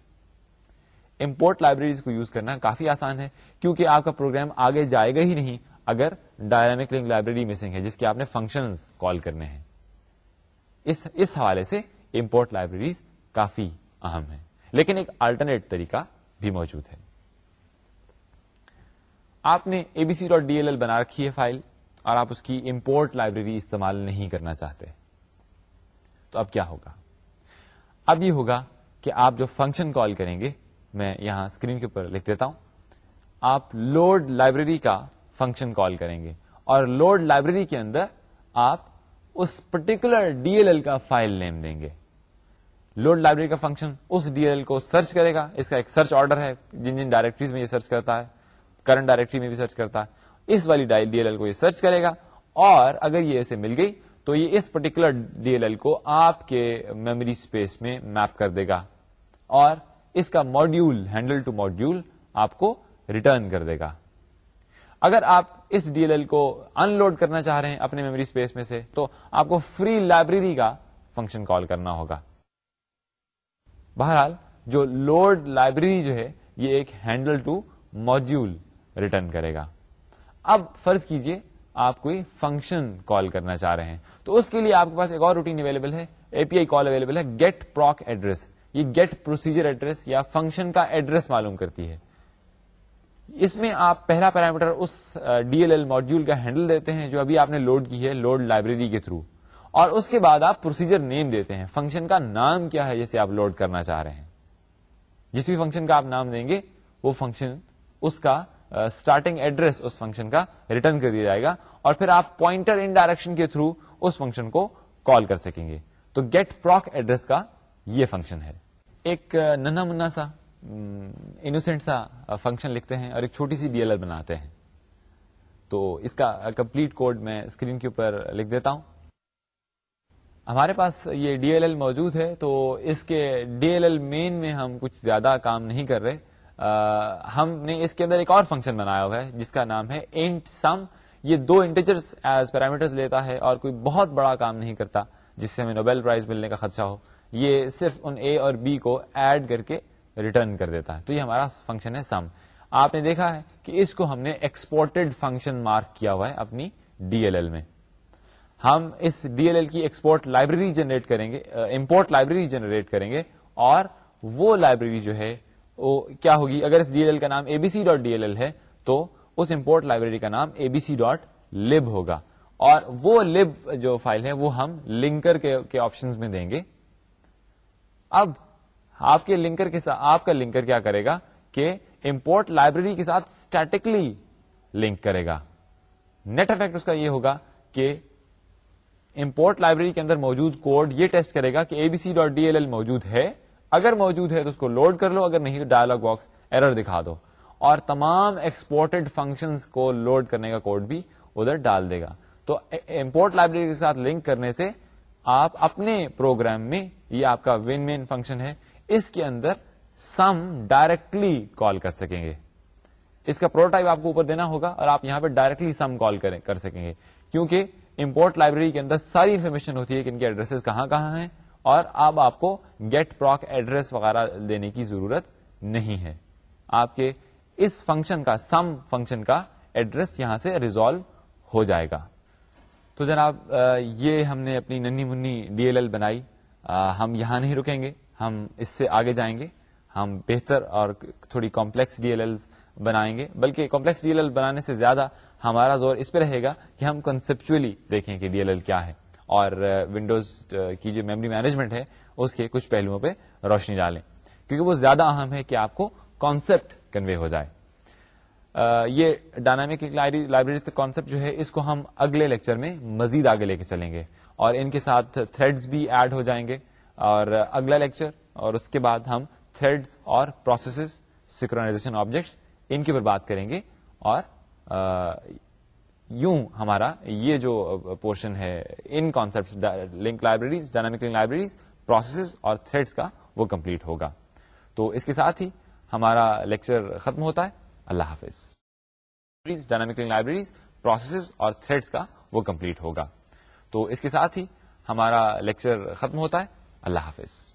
امپورٹ لائبریریز کو یوز کرنا کافی آسان ہے، کیونکہ آپ کا پروگرام آگے جائے گا ہی نہیں اگر ڈائنامک لنک لائبریری مسنگ ہے، جس کے آپ نے فنکشن کال کرنے ہیں۔ اس اس حوالے سے امپورٹ لائبریریز کافی اہم ہے لیکن ایک آلٹرنیٹ طریقہ بھی موجود ہے۔ آپ نے A B C dot D L L بنا رکھی ہے فائل اور آپ اس کی امپورٹ لائبریری استعمال نہیں کرنا چاہتے۔ تو اب کیا ہوگا؟ اب یہ ہوگا کہ آپ جو فنکشن کال کریں گے، میں یہاں اسکرین کے اوپر لکھ دیتا ہوں۔ آپ لوڈ لائبریری کا فنکشن کال کریں گے اور لوڈ لائبریری کے اندر آپ اس پرٹیکولر ڈی ایل ایل کا فائل نیم دیں گے۔ لوڈ لائبریری کا فنکشن اس ڈی ایل ایل کو سرچ کرے گا۔ اس کا ایک سرچ آرڈر ہے۔ جن جن ڈائریکٹریز میں یہ سرچ کرتا ہے کرنٹ ڈائریکٹری میں بھی سرچ کرتا ہے۔ اس والی ڈی ایل ایل کو یہ سرچ کرے گا۔ اور اگر یہ اسے مل گئی تو یہ اس پرٹیکولر ڈی ایل ایل کو آپ کے میموری اسپیس میں میپ کر دے گا۔ اور اس کا ماڈیول ہینڈل ٹو ماڈیول آپ کو ریٹرن کر دے گا۔ اگر آپ اس ڈی ایل ایل کو ان لوڈ کرنا چاہ رہے ہیں اپنے میموری اسپیس میں سے، تو آپ کو فری لائبریری کا فنکشن کال کرنا ہوگا۔ بہرحال، جو لوڈ لائبریری جو ہے، یہ ایک ہینڈل ٹو موڈیول ریٹرن کرے گا۔ اب فرض کیجیے، آپ کوئی فنکشن کال کرنا چاہ رہے ہیں۔ تو اس کے لیے آپ کے پاس ایک اور روٹین اویلیبل ہے A P I call available ہے گیٹ پروک ایڈریس یہ گیٹ پروسیجر ایڈریس یا فنکشن کا ایڈریس معلوم کرتی ہے۔ اس میں آپ پہلا پیرامیٹر اس ڈی ایل ایل ماڈیول کا ہینڈل دیتے ہیں جو ابھی آپ نے لوڈ کی ہے لوڈ لائبریری کے تھرو اور اس کے بعد آپ پروسیجر نیم دیتے ہیں. فنکشن کا نام کیا ہے جسے آپ لوڈ کرنا چاہ رہے ہیں. جس بھی فنکشن کا آپ نام دیں گے، وہ فنکشن اس کا اسٹارٹنگ ایڈریس اس فنکشن کا ریٹرن کر دیا جائے گا اور پھر آپ پوائنٹر ان ڈائریکشن کے تھرو اس فنکشن کو کال کر سکیں گے. تو گیٹ پروک ایڈریس کا یہ فنکشن ہے. ایک ننا منا سا انوسینٹ سا فنکشن لکھتے ہیں اور ایک چھوٹی سی ڈی ایل ایل بناتے ہیں۔ تو اس کا کمپلیٹ کوڈ میں اسکرین کے اوپر لکھ دیتا ہوں۔ ہمارے پاس یہ ڈی ایل ایل موجود ہے، تو اس کے ڈی ایل ایل مین میں ہم کچھ زیادہ کام نہیں کر رہے۔ ہم نے اس کے اندر ایک اور فنکشن بنایا ہوا ہے، جس کا نام ہے انٹ سم یہ دو انٹیجرز ایز پیرامیٹر لیتا ہے اور کوئی بہت بڑا کام نہیں کرتا، جس سے ہمیں نوبیل پرائز ملنے کا خدشہ ہو۔ یہ صرف ان اے اور بی کو ایڈ کر کے ریٹرن کر دیتا ہے۔ تو یہ ہمارا فنکشن ہے سم آپ نے دیکھا ہے کہ اس کو ہم نے ایکسپورٹڈ فنکشن مارک کیا ہوا ہے اپنی ڈی ایل ایل میں۔ ہم اس ڈی ایل ایل کی ایکسپورٹ لائبریری جنریٹ کریں گے امپورٹ لائبریری جنریٹ کریں گے اور وہ لائبریری جو ہے، وہ کیا ہوگی؟ اگر اس ڈی ایل ایل کا نام A B C dot D L L ہے، تو اس امپورٹ لائبریری کا نام اے بی سی ڈاٹ لب ہوگا۔ اور وہ لب جو فائل ہے، وہ ہم لنکر کے آپشن میں دیں گے۔ اب آپ کے لنکر کے ساتھ آپ کا لنکر کیا کرے گا کہ امپورٹ لائبریری کے ساتھ اسٹیٹکلی لنک کرے گا۔ نیٹ افیکٹ اس کا یہ ہوگا کہ امپورٹ لائبریری کے اندر موجود کوڈ یہ ٹیسٹ کرے گا کہ A B C dot D L L موجود ہے۔ اگر موجود ہے تو اس کو لوڈ کر لو، اگر نہیں تو ڈائلگ باکس ایرر دکھا دو۔ اور تمام ایکسپورٹڈ فنکشن کو لوڈ کرنے کا کوڈ بھی ادھر ڈال دے گا۔ تو امپورٹ لائبریری کے ساتھ لنک کرنے سے آپ اپنے پروگرام میں یہ آپ کا ون مین فنکشن ہے۔ اس کے اندر سم ڈائریکٹلی کال کر سکیں گے۔ اس کا پروٹائپ آپ کو اوپر دینا ہوگا اور آپ یہاں پہ ڈائریکٹلی سم کال کر سکیں گے۔ کیونکہ امپورٹ لائبریری کے اندر ساری انفارمیشن ہوتی ہے کہ ان کے ایڈریس کہاں کہاں ہیں اور اب آپ کو گیٹ پروک ایڈریس وغیرہ دینے کی ضرورت نہیں ہے۔ آپ کے اس فنکشن کا سم فنکشن کا ایڈریس یہاں سے ریزالو ہو جائے گا۔ تو جناب یہ ہم نے اپنی ننی منی ڈی ایل ایل بنائی۔ ہم یہاں نہیں رکیں گے۔ ہم اس سے آگے جائیں گے۔ ہم بہتر اور تھوڑی کمپلیکس ڈی ایل ایل بنائیں گے۔ بلکہ کمپلیکس ڈی ایل ایل بنانے سے زیادہ ہمارا زور اس پہ رہے گا کہ ہم کنسپچلی دیکھیں کہ ڈی ایل ایل کیا ہے۔ اور ونڈوز کی جو میموری مینجمنٹ ہے، اس کے کچھ پہلوؤں پہ روشنی ڈالیں۔ کیونکہ وہ زیادہ اہم ہے کہ آپ کو کانسیپٹ کنوے ہو جائے۔ یہ ڈائنامک لائبریریز کا کانسیپٹ جو ہے، اس کو ہم اگلے لیکچر میں مزید آگے لے کے چلیں گے۔ اور ان کے ساتھ تھریڈز بھی ایڈ ہو جائیں گے۔ اور اگلا لیکچر اور اس کے بعد ہم تھریڈز اور پروسیسز سیکرونازیشن آبجیکٹس ان کے اوپر بات کریں گے اور یوں ہمارا یہ جو پورشن ہے، ان concept link libraries dynamic link libraries processes اور تھریڈس کا وہ کمپلیٹ ہوگا۔ تو اس کے ساتھ ہی ہمارا لیکچر ختم ہوتا ہے۔ اللہ حافظ۔ ڈائنامک لنک لائبریریز پروسیسز اور تھریڈس کا وہ کمپلیٹ ہوگا۔ تو اس کے ساتھ ہی ہمارا لیکچر ختم ہوتا ہے۔ اللہ حافظ